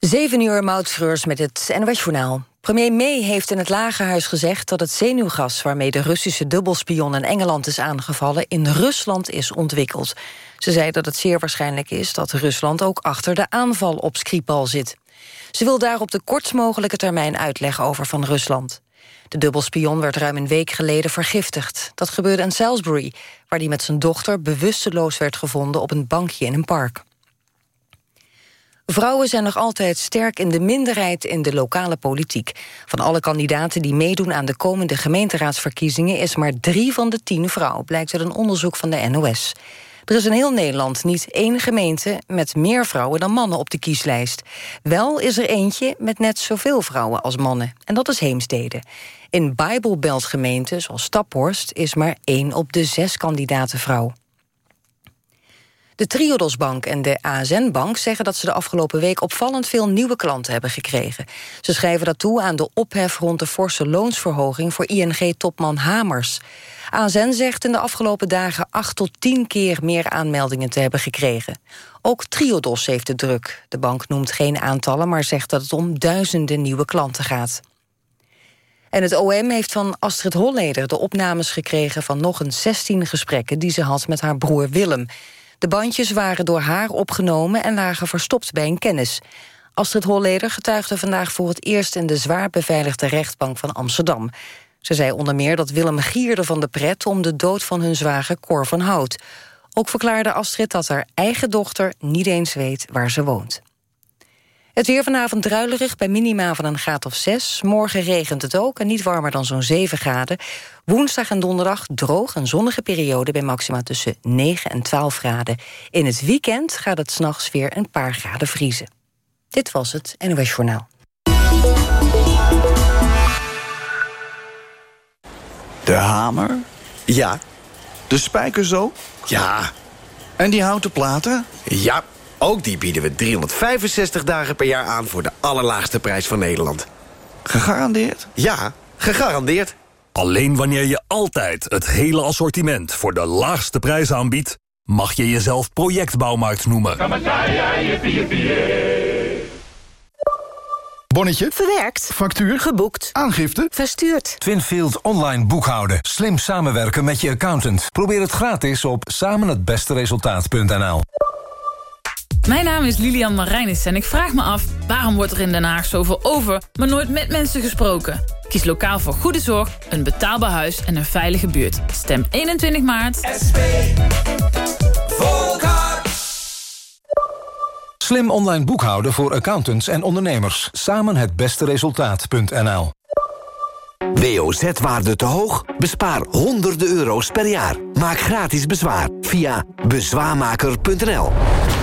Zeven uur moutschreurs met het NOS Journaal. Premier May heeft in het Lagerhuis gezegd dat het zenuwgas... waarmee de Russische dubbelspion in Engeland is aangevallen... in Rusland is ontwikkeld. Ze zei dat het zeer waarschijnlijk is dat Rusland ook achter de aanval op Skripal zit. Ze wil daar op de kortst mogelijke termijn uitleg over van Rusland. De dubbelspion werd ruim een week geleden vergiftigd. Dat gebeurde in Salisbury, waar hij met zijn dochter bewusteloos werd gevonden op een bankje in een park. Vrouwen zijn nog altijd sterk in de minderheid in de lokale politiek. Van alle kandidaten die meedoen aan de komende gemeenteraadsverkiezingen... is maar drie van de tien vrouw, blijkt uit een onderzoek van de NOS. Er is in heel Nederland niet één gemeente met meer vrouwen dan mannen op de kieslijst. Wel is er eentje met net zoveel vrouwen als mannen. En dat is Heemstede. In Bijbelbeltgemeenten, zoals Staphorst, is maar één op de zes kandidaten vrouw. De Triodosbank en de ASN-bank zeggen dat ze de afgelopen week opvallend veel nieuwe klanten hebben gekregen. Ze schrijven dat toe aan de ophef rond de forse loonsverhoging voor ING-topman Hamers. ASN zegt in de afgelopen dagen acht tot tien keer meer aanmeldingen te hebben gekregen. Ook Triodos heeft de druk. De bank noemt geen aantallen, maar zegt dat het om duizenden nieuwe klanten gaat. En het OM heeft van Astrid Holleder de opnames gekregen... van nog een 16 gesprekken die ze had met haar broer Willem. De bandjes waren door haar opgenomen en lagen verstopt bij een kennis. Astrid Holleder getuigde vandaag voor het eerst... in de zwaar beveiligde rechtbank van Amsterdam. Ze zei onder meer dat Willem gierde van de pret... om de dood van hun zwager Cor van Hout. Ook verklaarde Astrid dat haar eigen dochter niet eens weet waar ze woont. Het weer vanavond druilerig bij minima van een graad of 6. Morgen regent het ook en niet warmer dan zo'n 7 graden. Woensdag en donderdag droog een zonnige periode... bij maxima tussen 9 en 12 graden. In het weekend gaat het s'nachts weer een paar graden vriezen. Dit was het NOS Journaal. De hamer? Ja. De spijker zo? Ja. En die houten platen? Ja. Ook die bieden we 365 dagen per jaar aan... voor de allerlaagste prijs van Nederland. Gegarandeerd? Ja, gegarandeerd. Alleen wanneer je altijd het hele assortiment voor de laagste prijs aanbiedt... mag je jezelf projectbouwmarkt noemen. Bonnetje. Verwerkt. Factuur. Geboekt. Aangifte. Verstuurd. Twinfield online boekhouden. Slim samenwerken met je accountant. Probeer het gratis op samenhetbesteresultaat.nl Mijn naam is Lilian Marijnis en ik vraag me af... waarom wordt er in Den Haag zoveel over, maar nooit met mensen gesproken? Kies lokaal voor goede zorg, een betaalbaar huis en een veilige buurt. Stem 21 maart. SP. Volkart. Slim online boekhouden voor accountants en ondernemers. Samen het beste resultaat.nl WOZ-waarde te hoog? Bespaar honderden euro's per jaar. Maak gratis bezwaar via bezwaarmaker.nl.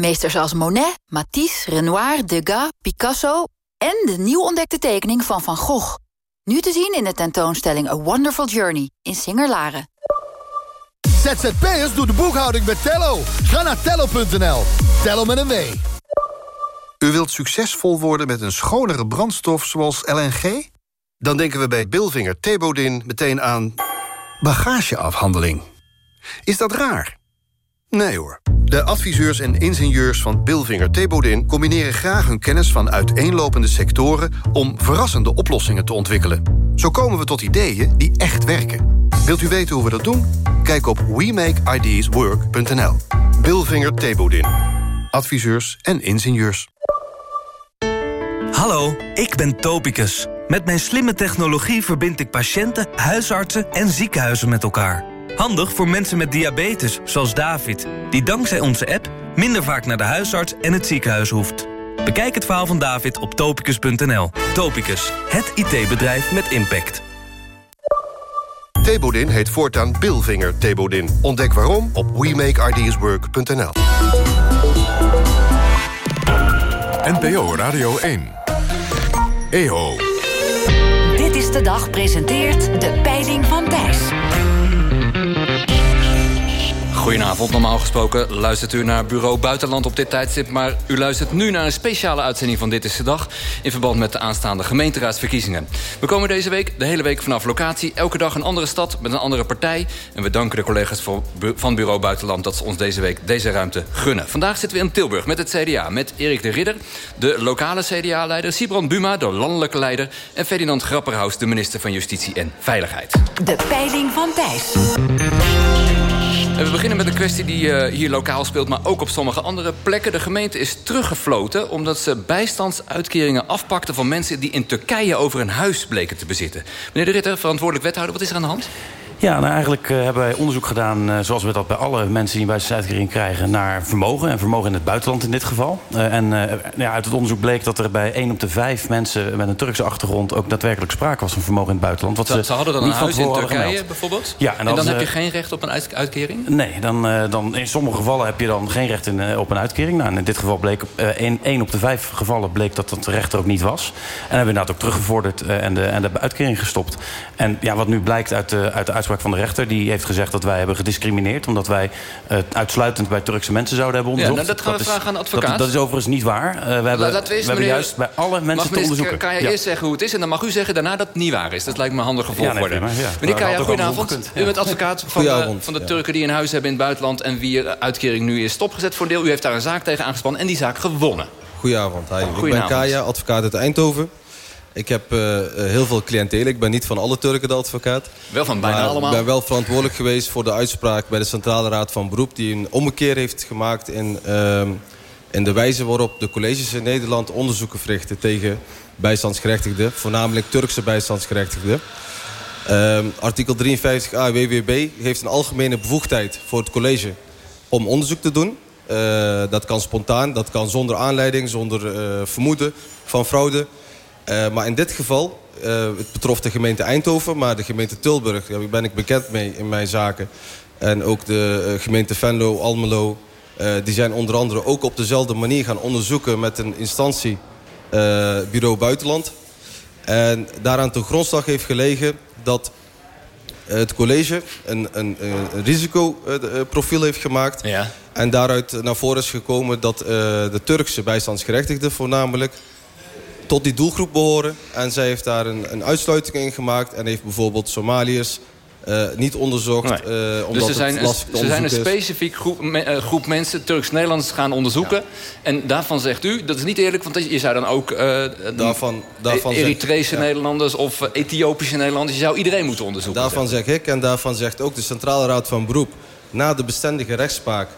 Meesters als Monet, Matisse, Renoir, Degas, Picasso... en de nieuw ontdekte tekening van Van Gogh. Nu te zien in de tentoonstelling A Wonderful Journey in Singer-Laren. ZZP'ers doet de boekhouding met Tello. Ga naar tello.nl. Tello met een W. U wilt succesvol worden met een schonere brandstof zoals LNG? Dan denken we bij Bilvinger Thebodin meteen aan bagageafhandeling. Is dat raar? Nee hoor. De adviseurs en ingenieurs van Bilvinger Thebodin... combineren graag hun kennis van uiteenlopende sectoren... om verrassende oplossingen te ontwikkelen. Zo komen we tot ideeën die echt werken. Wilt u weten hoe we dat doen? Kijk op WeMakeIdeasWork.nl. Bilvinger Thebodin. Adviseurs en ingenieurs. Hallo, ik ben Topicus. Met mijn slimme technologie verbind ik patiënten, huisartsen en ziekenhuizen met elkaar. Handig voor mensen met diabetes, zoals David... die dankzij onze app minder vaak naar de huisarts en het ziekenhuis hoeft. Bekijk het verhaal van David op topicus.nl. Topicus, het IT-bedrijf met impact. Thebodin heet voortaan Bilvinger Thebodin. Ontdek waarom op WeMakeIdeasWork.nl. NPO Radio 1 EO. Dit is de dag presenteert de peiling van Thijs. Goedenavond, normaal gesproken luistert u naar Bureau Buitenland op dit tijdstip... maar u luistert nu naar een speciale uitzending van Dit is de Dag... in verband met de aanstaande gemeenteraadsverkiezingen. We komen deze week de hele week vanaf locatie. Elke dag een andere stad met een andere partij. En we danken de collega's van Bureau Buitenland... dat ze ons deze week deze ruimte gunnen. Vandaag zitten we in Tilburg met het CDA. Met Erik de Ridder, de lokale CDA-leider... Sibrand Buma, de landelijke leider... en Ferdinand Grapperhaus, de minister van Justitie en Veiligheid. De peiling van Thijs. En we beginnen met een kwestie die uh, hier lokaal speelt... maar ook op sommige andere plekken. De gemeente is teruggefloten omdat ze bijstandsuitkeringen afpakte... van mensen die in Turkije over een huis bleken te bezitten. Meneer de Ritter, verantwoordelijk wethouder, wat is er aan de hand? Ja, nou eigenlijk uh, hebben wij onderzoek gedaan, uh, zoals we dat bij alle mensen die een bijstandsuitkering krijgen, naar vermogen. En vermogen in het buitenland in dit geval. Uh, en ja, uit het onderzoek bleek dat er bij 1 op de 5 mensen met een Turkse achtergrond ook daadwerkelijk sprake was van vermogen in het buitenland. Wat ze, ze hadden dan een huis in Turkije bijvoorbeeld? Ja, en, en dan heb je geen recht op een uit uitkering? Nee, dan, dan in sommige gevallen heb je dan geen recht in, op een uitkering. Nou, en in dit geval bleek, in 1 op de 5 gevallen bleek dat dat recht er ook niet was. En hebben we inderdaad ook teruggevorderd en, de, en de uitkering gestopt. En ja, wat nu blijkt uit de, uit de uitspraak van de rechter, die heeft gezegd dat wij hebben gediscrimineerd... omdat wij het uitsluitend bij Turkse mensen zouden hebben onderzocht. Ja, nou, dat gaan we dat vragen aan de advocaat. Dat, dat, is overigens niet waar. Uh, we hebben, we, juist bij alle mensen te onderzoeken. Kan je ja. eerst zeggen hoe het is en dan mag u zeggen daarna dat het niet waar is. Dat lijkt me volgorde. Ja, nee, ja. Meneer Kaya, goedenavond. U bent advocaat van de, van de Turken die een huis hebben in het buitenland... en wie uitkering nu is stopgezet voor een deel. U heeft daar een zaak tegen aangespannen en die zaak gewonnen. Goedenavond. Hi. Ik ben Kaya, advocaat uit Eindhoven. Ik heb uh, heel veel cliëntelen. Ik ben niet van alle Turken de advocaat. Wel van bijna allemaal? Ik ben wel verantwoordelijk geweest voor de uitspraak bij de Centrale Raad van Beroep... die een ommekeer heeft gemaakt in, uh, in de wijze waarop de colleges in Nederland onderzoeken verrichten... tegen bijstandsgerechtigden, voornamelijk Turkse bijstandsgerechtigden. Uh, artikel 53a WWB heeft een algemene bevoegdheid voor het college om onderzoek te doen. Uh, dat kan spontaan, dat kan zonder aanleiding, zonder vermoeden van fraude... Uh, maar in dit geval, uh, het betrof de gemeente Eindhoven... maar de gemeente Tilburg, daar ben ik bekend mee in mijn zaken... en ook de uh, gemeente Venlo, Almelo... die zijn onder andere ook op dezelfde manier gaan onderzoeken... met een instantie, Bureau Buitenland. En daaraan ten grondslag heeft gelegen dat het college... een, een, een risicoprofiel heeft gemaakt... Ja. en daaruit naar voren is gekomen dat de Turkse bijstandsgerechtigden voornamelijk tot die doelgroep behoren. En zij heeft daar een, een uitsluiting in gemaakt. En heeft bijvoorbeeld Somaliërs uh, niet onderzocht. Nee. Uh, omdat dus ze zijn, lastig ze zijn een specifiek groep, me, uh, groep mensen, Turks-Nederlanders, gaan onderzoeken. Ja. En daarvan zegt u, dat is niet eerlijk, want je zou dan ook... daarvan, daarvan Eritrese zeg, Nederlanders of Ethiopische Nederlanders... je zou iedereen moeten onderzoeken. Daarvan zeg ik en daarvan zegt ook de Centrale Raad van Beroep... na de bestendige rechtspraak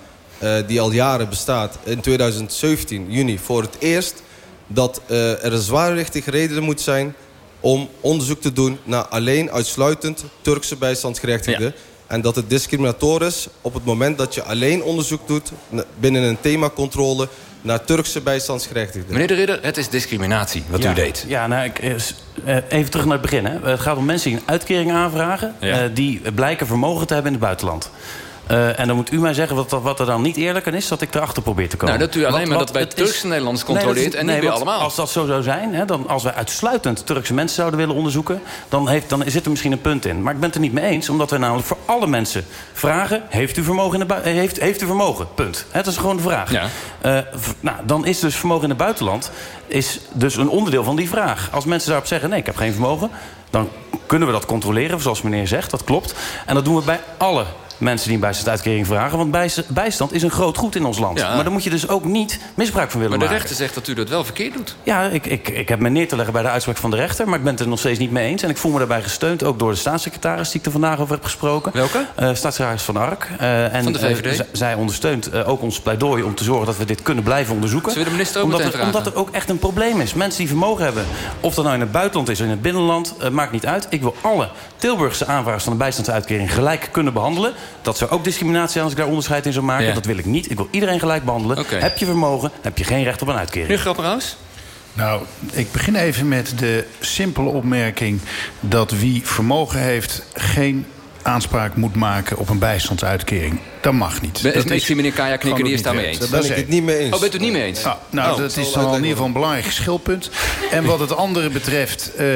die al jaren bestaat... in 2017, juni, voor het eerst dat uh, er een zwaarwichtige reden moet zijn om onderzoek te doen naar alleen uitsluitend Turkse bijstandsgerechtigden. Ja. En dat het discriminator is op het moment dat je alleen onderzoek doet binnen een themacontrole naar Turkse bijstandsgerechtigden. Meneer de Ridder, het is discriminatie wat ja. u deed. Ja, nou, ik, even terug naar het begin. Hè. Het gaat om mensen die een uitkering aanvragen... Ja. Uh, die blijken vermogen te hebben in het buitenland. Uh, en dan moet u mij zeggen wat, wat er dan niet eerlijk aan is... dat ik erachter probeer te komen. Nou, dat u alleen wat, maar dat bij Turkse Nederlanders controleert... Nee, en niet bij allemaal. Als dat zo zou zijn, hè, dan, als wij uitsluitend Turkse mensen zouden willen onderzoeken... Dan, heeft, dan zit er misschien een punt in. Maar ik ben het er niet mee eens, omdat we namelijk voor alle mensen vragen... heeft u vermogen in de heeft, heeft u vermogen? Punt. Hè, dat is gewoon de vraag. Ja. Uh, nou, dan is dus vermogen in het buitenland is dus een onderdeel van die vraag. Als mensen daarop zeggen, nee, ik heb geen vermogen... dan kunnen we dat controleren, zoals meneer zegt, dat klopt. En dat doen we bij alle mensen die een bijstandsuitkering vragen. Want bijstand is een groot goed in ons land. Ja. Maar daar moet je dus ook niet misbruik van willen maar de maken. rechter zegt dat u dat wel verkeerd doet. Ja, ik, ik, ik heb me neer te leggen bij de uitspraak van de rechter... maar ik ben het er nog steeds niet mee eens. En ik voel me daarbij gesteund, ook door de staatssecretaris... die ik er vandaag over heb gesproken. Welke? Uh, staatssecretaris Van Ark. Uh, en, van de VVD? Uh, zij ondersteunt ook ons pleidooi om te zorgen... dat we dit kunnen blijven onderzoeken. Zullen we de minister ook omdat er? Omdat er ook echt een probleem is. Mensen die vermogen hebben, of dat nou in het buitenland is... of in het binnenland, maakt niet uit. Ik wil alle Tilburgse aanvragers van de bijstandsuitkering... gelijk kunnen behandelen. Dat zou ook discriminatie als ik daar onderscheid in zou maken. Ja. Dat wil ik niet. Ik wil iedereen gelijk behandelen. Heb je vermogen, heb je geen recht op een uitkering. Nu Grapperhaus? Nou, ik begin even met de simpele opmerking... dat wie vermogen heeft geen aanspraak moet maken op een bijstandsuitkering. Dat mag niet. Ben- Dat ik zie meneer Kaya knikken, die is daarmee eens. Dat Daar is ben ik het niet mee eens. Oh, bent u het niet mee eens? Ah, nou, Oh. dat is dan in ieder geval een belangrijk geschilpunt. En wat het andere betreft, eh,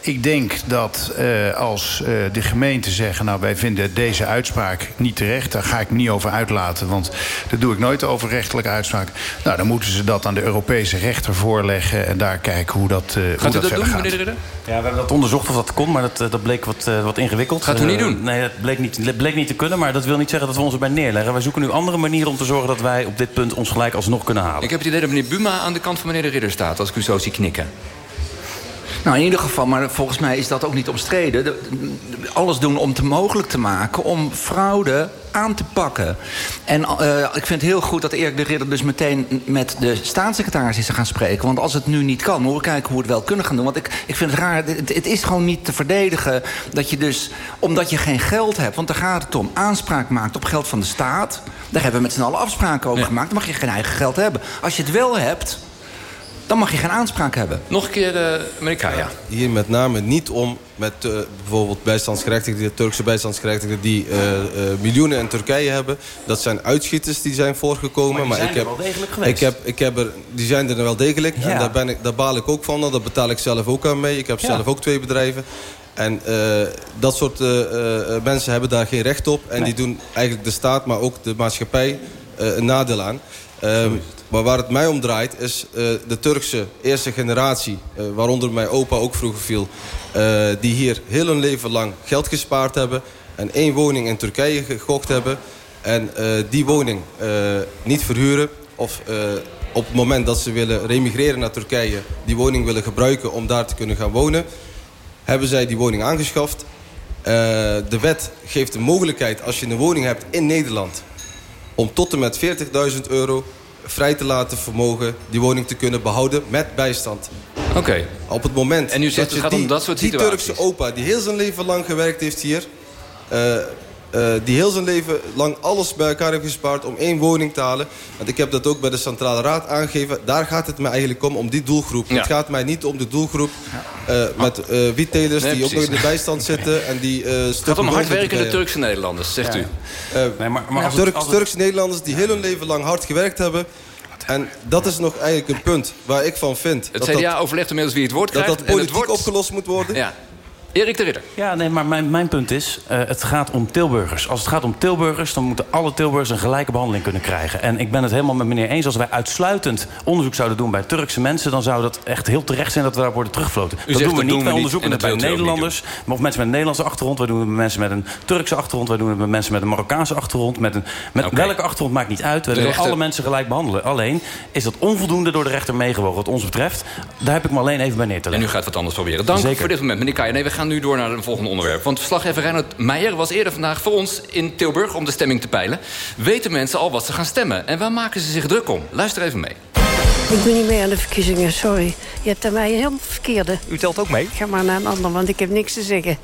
ik denk dat eh, als eh, de gemeenten zeggen... nou, wij vinden deze uitspraak niet terecht... daar ga ik me niet over uitlaten, want dat doe ik nooit over rechtelijke uitspraak. Nou, dan moeten ze dat aan de Europese rechter voorleggen... en daar kijken hoe dat, eh hoe Gaat u dat dat verder doen, gaat. meneer de Ridder? Ja, we hebben dat onderzocht of dat kon, maar dat, dat bleek wat, wat ingewikkeld. Gaat u niet doen? nee, dat bleek niet, bleek niet te kunnen, maar dat wil niet zeggen dat we ons erbij neerleggen. Wij zoeken nu andere manieren om te zorgen dat wij op dit punt ons gelijk alsnog kunnen halen. Ik heb het idee dat meneer Buma aan de kant van meneer de Ridder staat... als ik u zo zie knikken. Nou, in ieder geval, maar volgens mij is dat ook niet omstreden. De- de- alles doen om het mogelijk te maken om fraude aan te pakken. En eh, ik vind het heel goed dat Erik de Ridder dus meteen met de staatssecretaris is gaan spreken. Want als het nu niet kan, moeten we kijken hoe we het wel kunnen gaan doen. Want ik, ik vind het raar, het, het is gewoon niet te verdedigen dat je dus... omdat je geen geld hebt, want daar gaat het om... aanspraak maakt op geld van de staat. Daar hebben we met z'n allen afspraken over gemaakt. Dan mag je geen eigen geld hebben. Als je het wel hebt, dan mag je geen aanspraak hebben. Nog een keer, uh, meneer Kaya. Hier met name niet om met uh, bijvoorbeeld bijstandsgerechtigden, Turkse bijstandsgerechtigden die uh, miljoenen in Turkije hebben. Dat zijn uitschieters die zijn voorgekomen. Maar, die maar zijn ik er heb, wel degelijk geweest. Ik heb, ik heb er, die zijn er wel degelijk. Ja. En daar, ben ik, daar baal ik ook van. Dat betaal ik zelf ook aan mee. Ik heb Ja. zelf ook twee bedrijven. En uh, dat soort uh, uh, mensen hebben daar geen recht op. En Nee. die doen eigenlijk de staat, maar ook de maatschappij een nadeel aan. Um, maar waar het mij om draait is uh, de Turkse eerste generatie... Uh, waaronder mijn opa ook vroeger viel... Uh, die hier heel hun leven lang geld gespaard hebben... en één woning in Turkije gekocht hebben... en die woning niet verhuren... of op het moment dat ze willen remigreren naar Turkije... die woning willen gebruiken om daar te kunnen gaan wonen... hebben zij die woning aangeschaft. de wet geeft de mogelijkheid als je een woning hebt in Nederland... om tot en met 40.000 euro vrij te laten vermogen die woning te kunnen behouden met bijstand. Oké. Okay. Op het moment en u zegt dat het je gaat die, om dat soort die. Turkse opa die heel zijn leven lang gewerkt heeft hier... Uh, uh, die heel zijn leven lang alles bij elkaar heeft gespaard om één woning te halen. Want ik heb dat ook bij de Centrale Raad aangegeven. Daar gaat het mij eigenlijk om, om die doelgroep. Ja. Het gaat mij niet om de doelgroep uh, met uh, wiettelers Nee, die ook nog in de bijstand zitten. En die, uh, Het gaat om hardwerkende Turkse Nederlanders, zegt Ja. u. nee, maar, maar Turk, Turkse Nederlanders die heel hun leven lang hard gewerkt hebben... En dat is nog eigenlijk een punt waar ik van vind... Het dat CDA dat, overlegt inmiddels wie het woord dat krijgt. dat en het politiek wordt... opgelost moet worden. Ja. Erik de Ridder. Ja, nee, maar mijn, mijn punt is, uh, het gaat om Tilburgers. Als het gaat om Tilburgers, dan moeten alle Tilburgers een gelijke behandeling kunnen krijgen. En ik ben het helemaal met meneer eens. Als wij uitsluitend onderzoek zouden doen bij Turkse mensen... dan zou dat echt heel terecht zijn dat we daar worden teruggefloten. dat doen we niet. wij niet onderzoeken en het bij Nederlanders. Maar of mensen met een Nederlandse achtergrond. Wij doen het met mensen met een Turkse achtergrond. Wij doen het met mensen met een Marokkaanse achtergrond. Met, een, met welke achtergrond maakt niet uit. We willen rechter- alle mensen gelijk behandelen. Alleen is dat onvoldoende door de rechter meegewogen. Wat ons betreft, daar heb ik me alleen even bij neer te En leggen. u gaat wat anders proberen. Dank Zeker. voor dit moment, meneer Kaya. Nee, we gaan nu door naar een volgende onderwerp. Want verslaggever Reinhard Meijer was eerder vandaag voor ons in Tilburg... om de stemming te peilen. Weten mensen al wat ze gaan stemmen? En waar maken ze zich druk om? Luister even mee. Ik doe niet mee aan de verkiezingen, sorry. Je hebt aan mij een heel verkeerde. U telt ook mee? Ga maar naar een ander, want ik heb niks te zeggen.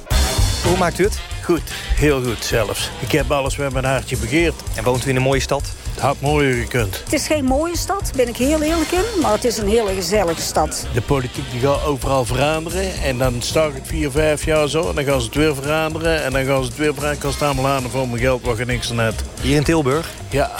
Hoe maakt u het? Goed, heel goed zelfs. Ik heb alles met mijn hartje begeerd. En woont u in een mooie stad? Het had mooier gekund. Het is geen mooie stad, ben ik heel eerlijk in. Maar het is een hele gezellige stad. De politiek die gaat overal veranderen. En dan sta ik het vier, vijf jaar zo. En dan gaan ze het weer veranderen. En dan gaan ze het weer veranderen. Ik kan staan aan voor mijn geld wat je niks aan hebt. Hier in Tilburg? Ja,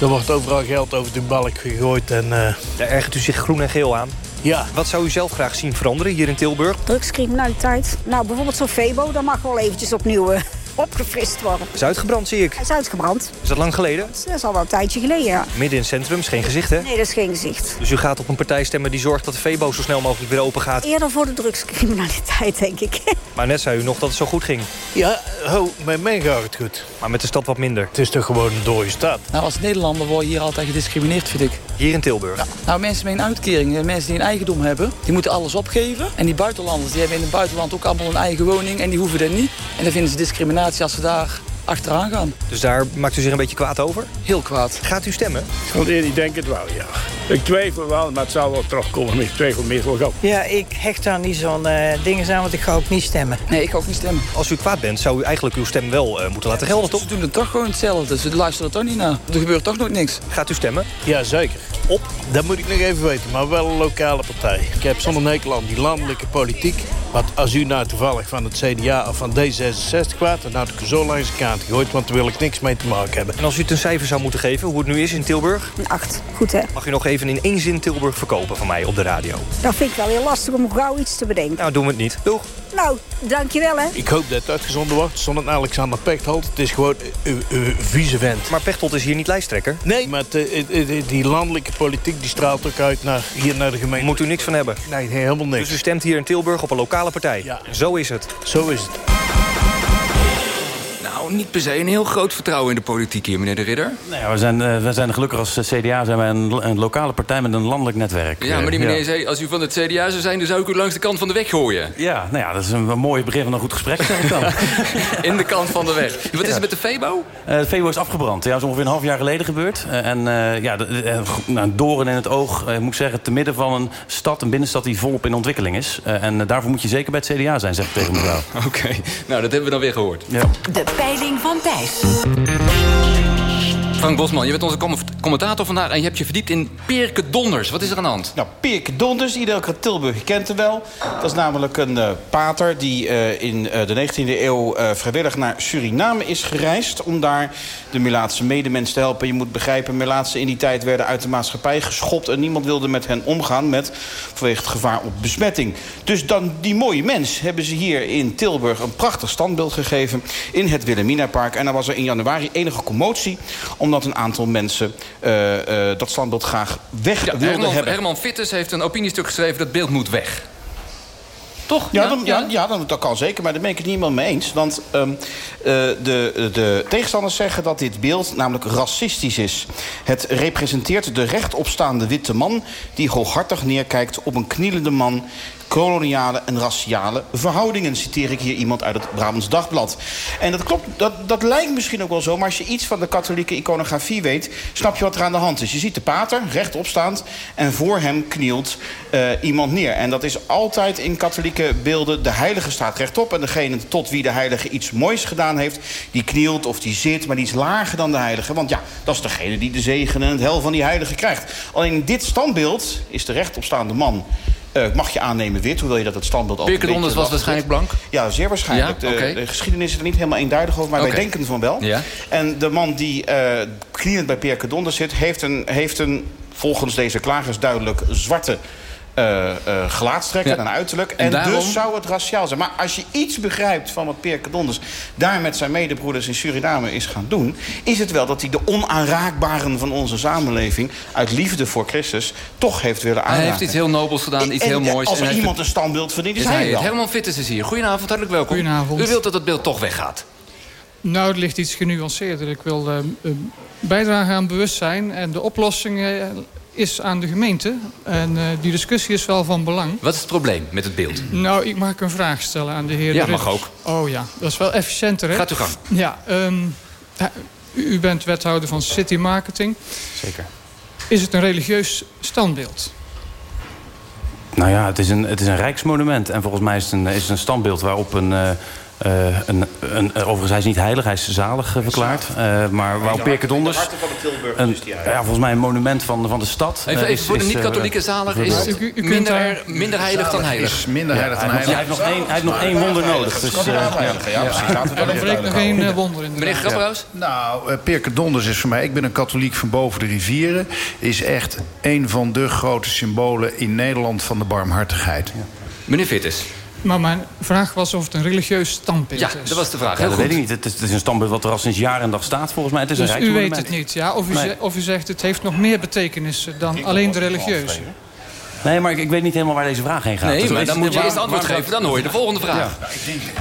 er wordt overal geld over de balk gegooid. En, uh, Daar ergert u zich groen en geel aan? Ja. Wat zou u zelf graag zien veranderen hier in Tilburg? Drugscriminaliteit. Nou, bijvoorbeeld zo'n Febo, dat mag wel eventjes opnieuw uh, opgefrist worden. Is uitgebrand, zie ik. Hij is uitgebrand. Is dat lang geleden? Dat is al wel een tijdje geleden, ja. Midden in het centrum, is geen gezicht, hè? Nee, dat is geen gezicht. Dus u gaat op een partij stemmen die zorgt dat de Febo zo snel mogelijk weer open gaat? Eerder voor de drugscriminaliteit, denk ik. Maar net zei u nog dat het zo goed ging. Ja, ho, met mij gaat het goed. Maar met de stad wat minder. Het is toch gewoon een dode stad? Nou, als Nederlander word je hier altijd gediscrimineerd, vind ik. Hier in Tilburg? Nou, mensen met een uitkering, eh, mensen die een eigendom hebben... die moeten alles opgeven. En die buitenlanders, die hebben in het buitenland ook allemaal een eigen woning... en die hoeven dat niet. En dan vinden ze discriminatie als ze daar achteraan gaan. Dus daar maakt u zich een beetje kwaad over? Heel kwaad. Gaat u stemmen? Want ik denk het wel, ja. Ik twijfel wel, maar het zal wel terugkomen. Ik twijfel meestal gauw. Ja, ik hecht daar niet zo'n uh, dingen aan, want ik ga ook niet stemmen. Nee, ik ga ook niet stemmen. Als u kwaad bent, zou u eigenlijk uw stem wel uh, moeten laten gelden, toch? Ze doen het toch gewoon hetzelfde. Ze luisteren er toch niet naar. Er gebeurt toch nooit niks. Gaat u stemmen? Ja, zeker. op? Dat moet ik nog even weten, maar wel een lokale partij. Ik heb zo'n hekel aan die landelijke politiek. Want als u nou toevallig van het CDA of van D66 kwaad... dan had ik u zo langs de kant gegooid, want daar wil ik niks mee te maken hebben. En als u het een cijfer zou moeten geven, hoe het nu is in Tilburg? Een acht. Goed, hè? Mag u nog even in één zin Tilburg verkopen van mij op de radio? Dat vind ik wel heel lastig om gauw iets te bedenken. Nou, doen we het niet. Doeg. Nou, dankjewel, hè. Ik hoop dat het uitgezonden wordt. Het stond het Alexander Pechtold. Het is gewoon uw vieze vent. Maar Pechtold is hier niet lijsttrekker? Nee, maar de, de- de- die landelijke politiek die straalt ook uit naar, hier naar de gemeente. Moet u niks van hebben? Nee, helemaal niks. Dus u stemt hier in Tilburg op een lokale partij? Ja. Zo is het. Zo is het. Nou, niet per se een heel groot vertrouwen in de politiek hier, meneer De Ridder. Nou ja, we, zijn, eh, we zijn gelukkig als eh, CDA zijn wij een, een lokale partij met een landelijk netwerk. Ja, maar die Eh, meneer ja. zei, als u van het CDA zou zijn... dan zou ik u langs de kant van de weg gooien. Ja, nou ja, dat is een, een mooi begin van een goed gesprek, zeg ik dan. In de kant van de weg. Wat is Ja. er met de Febo? Eh het Febo is afgebrand. Ja, dat is ongeveer een half jaar geleden gebeurd. Eh, en eh, ja, de, de- eh, nou, een doorn in het oog, eh, moet ik zeggen... te midden van een stad, een binnenstad die volop in ontwikkeling is. Eh, en eh, daarvoor moet je zeker bij het CDA zijn, zeg ik tegen mevrouw. Oké, nou, dat hebben we dan weer gehoord. Ja. De peiling van Thijs. Frank Bosman, je bent onze com- commentator vandaag... en je hebt je verdiept in Peerke Donders. Wat is er aan de hand? Nou, Peerke Donders, iedereen uit Tilburg kent hem wel. Dat is namelijk een eh, pater die eh, in eh, de 19e eeuw vrijwillig naar Suriname is gereisd... om daar de Melaatse medemens te helpen. Je moet begrijpen, Melaatsen in die tijd werden uit de maatschappij geschopt... en niemand wilde met hen omgaan met, vanwege het gevaar op besmetting. Dus dan die mooie mens hebben ze hier in Tilburg een prachtig standbeeld gegeven... in het Wilhelminapark. En dan was er in januari enige commotie... omdat een aantal mensen eh, eh, dat standbeeld graag weg Ja, wilden Herman, hebben. Herman Fittes heeft een opiniestuk geschreven... dat beeld moet weg. Toch? Ja, dan, ja, ja dan, dat kan zeker, maar daar ben ik het niet helemaal mee eens. Want ehm, eh, de, de tegenstanders zeggen dat dit beeld namelijk racistisch is. Het representeert de rechtopstaande witte man... die hooghartig neerkijkt op een knielende man koloniale en raciale verhoudingen. Citeer ik hier iemand uit het Brabants Dagblad. En dat klopt, dat, dat lijkt misschien ook wel zo... maar als je iets van de katholieke iconografie weet... snap je wat er aan de hand is. Je ziet de pater, rechtopstaand... en voor hem knielt eh, iemand neer. En dat is altijd in katholieke beelden... de heilige staat rechtop... en degene tot wie de heilige iets moois gedaan heeft... die knielt of die zit, maar die is lager dan de heilige. Want ja, dat is degene die de zegen en het hel van die heilige krijgt. Alleen in dit standbeeld is de rechtopstaande man... eh, mag je aannemen wit, hoewel je dat het standbeeld altijd Peerke een Donders was waarschijnlijk blank? ja, zeer waarschijnlijk. Ja? De, geschiedenis is er niet helemaal eenduidig over, maar wij denken van wel. Ja. En de man die eh knielend bij Pierre Donders zit... heeft een, heeft een volgens deze klagers duidelijk zwarte eh, eh, gelaatstrekken Ja. en uiterlijk. En En, daarom- dus zou het raciaal zijn. Maar als je iets begrijpt van wat Pierre Donders... daar met zijn medebroeders in Suriname is gaan doen... is het wel dat hij de onaanraakbaren van onze samenleving... uit liefde voor Christus toch heeft willen Hij aanraken. heeft iets heel nobels gedaan, iets En heel moois. Als en er hij iemand heeft- een standbeeld verdient, is is hij hij het. Herman Fittes is hier. Goedenavond, hartelijk welkom. Goedenavond. U wilt dat het beeld toch weggaat? Nou, het ligt iets genuanceerder. Ik wil eh, eh, bijdragen aan bewustzijn. En de oplossing eh, is aan de gemeente. En eh, die discussie is wel van belang. Wat is het probleem met het beeld? Nou, ik mag een vraag stellen aan de heer Ja, De mag ook. Oh ja, dat is wel efficiënter, hè? Gaat uw gang. Ja, ehm, u u bent wethouder van City Marketing. Zeker. Is het een religieus standbeeld? Nou ja, het is een, het is een rijksmonument. En volgens mij is het een, is het een standbeeld waarop een... eh, eh, een, een, overigens, hij is niet heilig, hij is zalig eh, verklaard. Eh, maar waarop Peerke Donders... In de harten van de Tilburgers Een, is ja, volgens mij een monument van, van de stad. Even, even voor de is, niet-katholieke zalig is. U- u kunt minder, daar- minder heilig dan heilig. Is minder heilig dan hij, heeft, heilig. hij heeft nog één, hij heeft nog één wonder nodig. Dus, eh, Ja, precies. Laten we breekt nog één wonder in Meneer Grapperhaus? Nou, uh, Peerke Donders is voor mij... Ik ben een katholiek van boven de rivieren. Is echt een van de grote symbolen in Nederland van de barmhartigheid. Meneer Fittes. Maar mijn vraag was of het een religieus standbeeld Ja, is. dat was de vraag. ja, dat goed. weet ik niet. Het is, het is een standbeeld wat er al sinds jaar en dag staat volgens mij. Het is Dus een u rijksmonument. weet het niet, ja? Of u, Nee. ze- of u zegt het heeft nog meer betekenissen dan alleen de religieuze. Nee, maar ik, ik weet niet helemaal waar deze vraag heen gaat. Nee, Dus maar dan moet je eerst antwoord waar- geven. Dan hoor je de volgende vraag.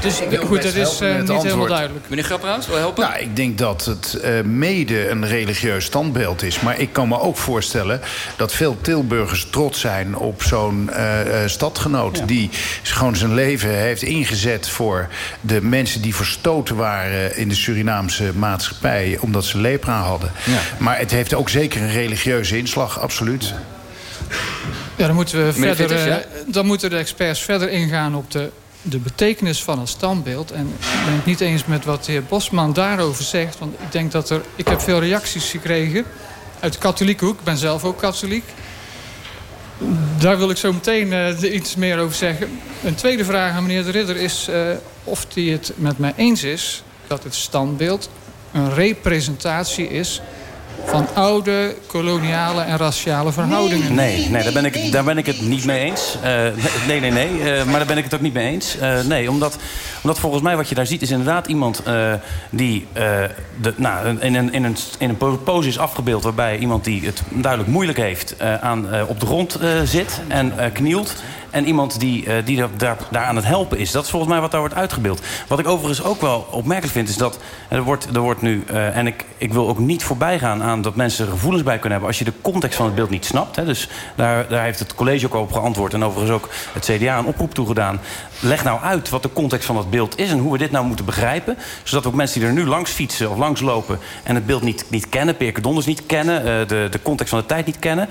Dus goed, dat is eh, niet helemaal duidelijk. Meneer Grapperhaus, wil je helpen? Nou, ik denk dat het eh, mede een religieus standbeeld is. Maar ik kan me ook voorstellen dat veel Tilburgers trots zijn op zo'n eh, eh, stadgenoot. Die gewoon zijn leven heeft ingezet voor de mensen die verstoten waren in de Surinaamse maatschappij. Omdat ze lepra hadden. Maar het heeft ook zeker een religieuze inslag, absoluut. Ja, dan moeten we Meneer verder. Vitters, ja? eh, dan moeten de experts verder ingaan op de, de betekenis van het standbeeld. En ik ben het niet eens met wat de heer Bosman daarover zegt. Want ik denk dat er. Ik heb veel reacties gekregen uit de katholieke hoek. Ik ben zelf ook katholiek. Daar wil ik zo meteen uh, iets meer over zeggen. Een tweede vraag aan meneer De Ridder is uh, of hij het met mij eens is... dat het standbeeld een representatie is van oude koloniale en raciale verhoudingen. Nee, nee daar, ben ik, daar ben ik het niet mee eens. Uh, nee, nee, nee. Uh, maar daar ben ik het ook niet mee eens. Uh, nee, omdat, omdat volgens mij wat je daar ziet is inderdaad iemand die de, nou, in, een, in, een, in een pose is afgebeeld... waarbij iemand die het duidelijk moeilijk heeft aan, op de grond zit en knielt... En iemand die, uh, die daar, daar aan het helpen is. Dat is volgens mij wat daar wordt uitgebeeld. Wat ik overigens ook wel opmerkelijk vind is dat... er wordt, er wordt nu, uh, en ik, ik wil ook niet voorbij gaan aan dat mensen gevoelens bij kunnen hebben... als je de context van het beeld niet snapt. Hè. Dus daar, daar heeft het college ook op geantwoord. En overigens ook het CDA een oproep toe gedaan. Leg nou uit wat de context van het beeld is... en hoe we dit nou moeten begrijpen. Zodat ook mensen die er nu langs fietsen of langs lopen... en het beeld niet, niet kennen, Perke Donders niet kennen... Uh, de, de context van de tijd niet kennen...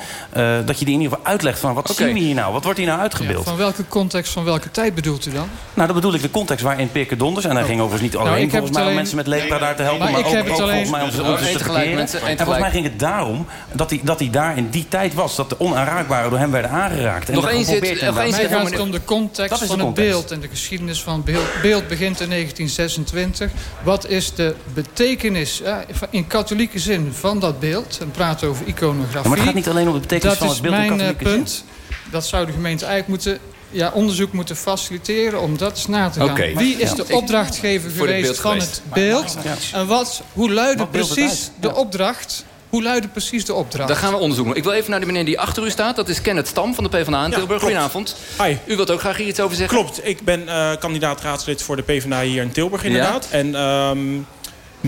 dat je die in ieder geval uitlegt van wat okay. zien we hier nou? Wat wordt hier nou uitgebeeld? Ja, van welke context, van welke tijd bedoelt u dan? Nou, dat bedoel ik de context waarin Pirke Donders... en daar oh. ging overigens niet alleen nou, volgens mij alleen... om mensen met lepra daar te helpen... maar, maar ook, ook volgens mij om ze, om te verkeren. En volgens mij ging het daarom dat hij, dat hij daar in die tijd was... dat de onaanraakbaren door hem werden aangeraakt. En nog één zit, nog één zit gaat het om de context van het beeld... en de geschiedenis van het beeld. beeld begint in 1926. Wat is de betekenis in katholieke zin van dat beeld? En praten over iconografie. Ja, maar het gaat niet alleen om de betekenis dat van het beeld in katholieke Dat is mijn punt. Dat zou de gemeente eigenlijk moeten ja, onderzoek moeten faciliteren om dat eens na te gaan. Okay. Wie is de opdrachtgever geweest van het beeld? En wat, hoe luidde precies de opdracht... Hoe luidde precies de opdracht? Dat gaan we onderzoeken. Ik wil even naar de meneer die achter u staat. Dat is Kenneth Stam van de PvdA in Tilburg. Ja, Goedenavond. Hi. U wilt ook graag hier iets over zeggen? Klopt. Ik ben uh, kandidaat raadslid voor de PvdA hier in Tilburg inderdaad. Ja? En um,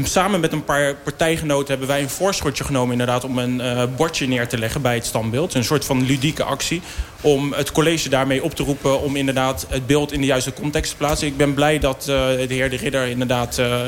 samen met een paar partijgenoten hebben wij een voorschotje genomen... inderdaad om een uh, bordje neer te leggen bij het standbeeld. Een soort van ludieke actie om het college daarmee op te roepen... om inderdaad het beeld in de juiste context te plaatsen. Ik ben blij dat uh, de heer De Ridder inderdaad uh,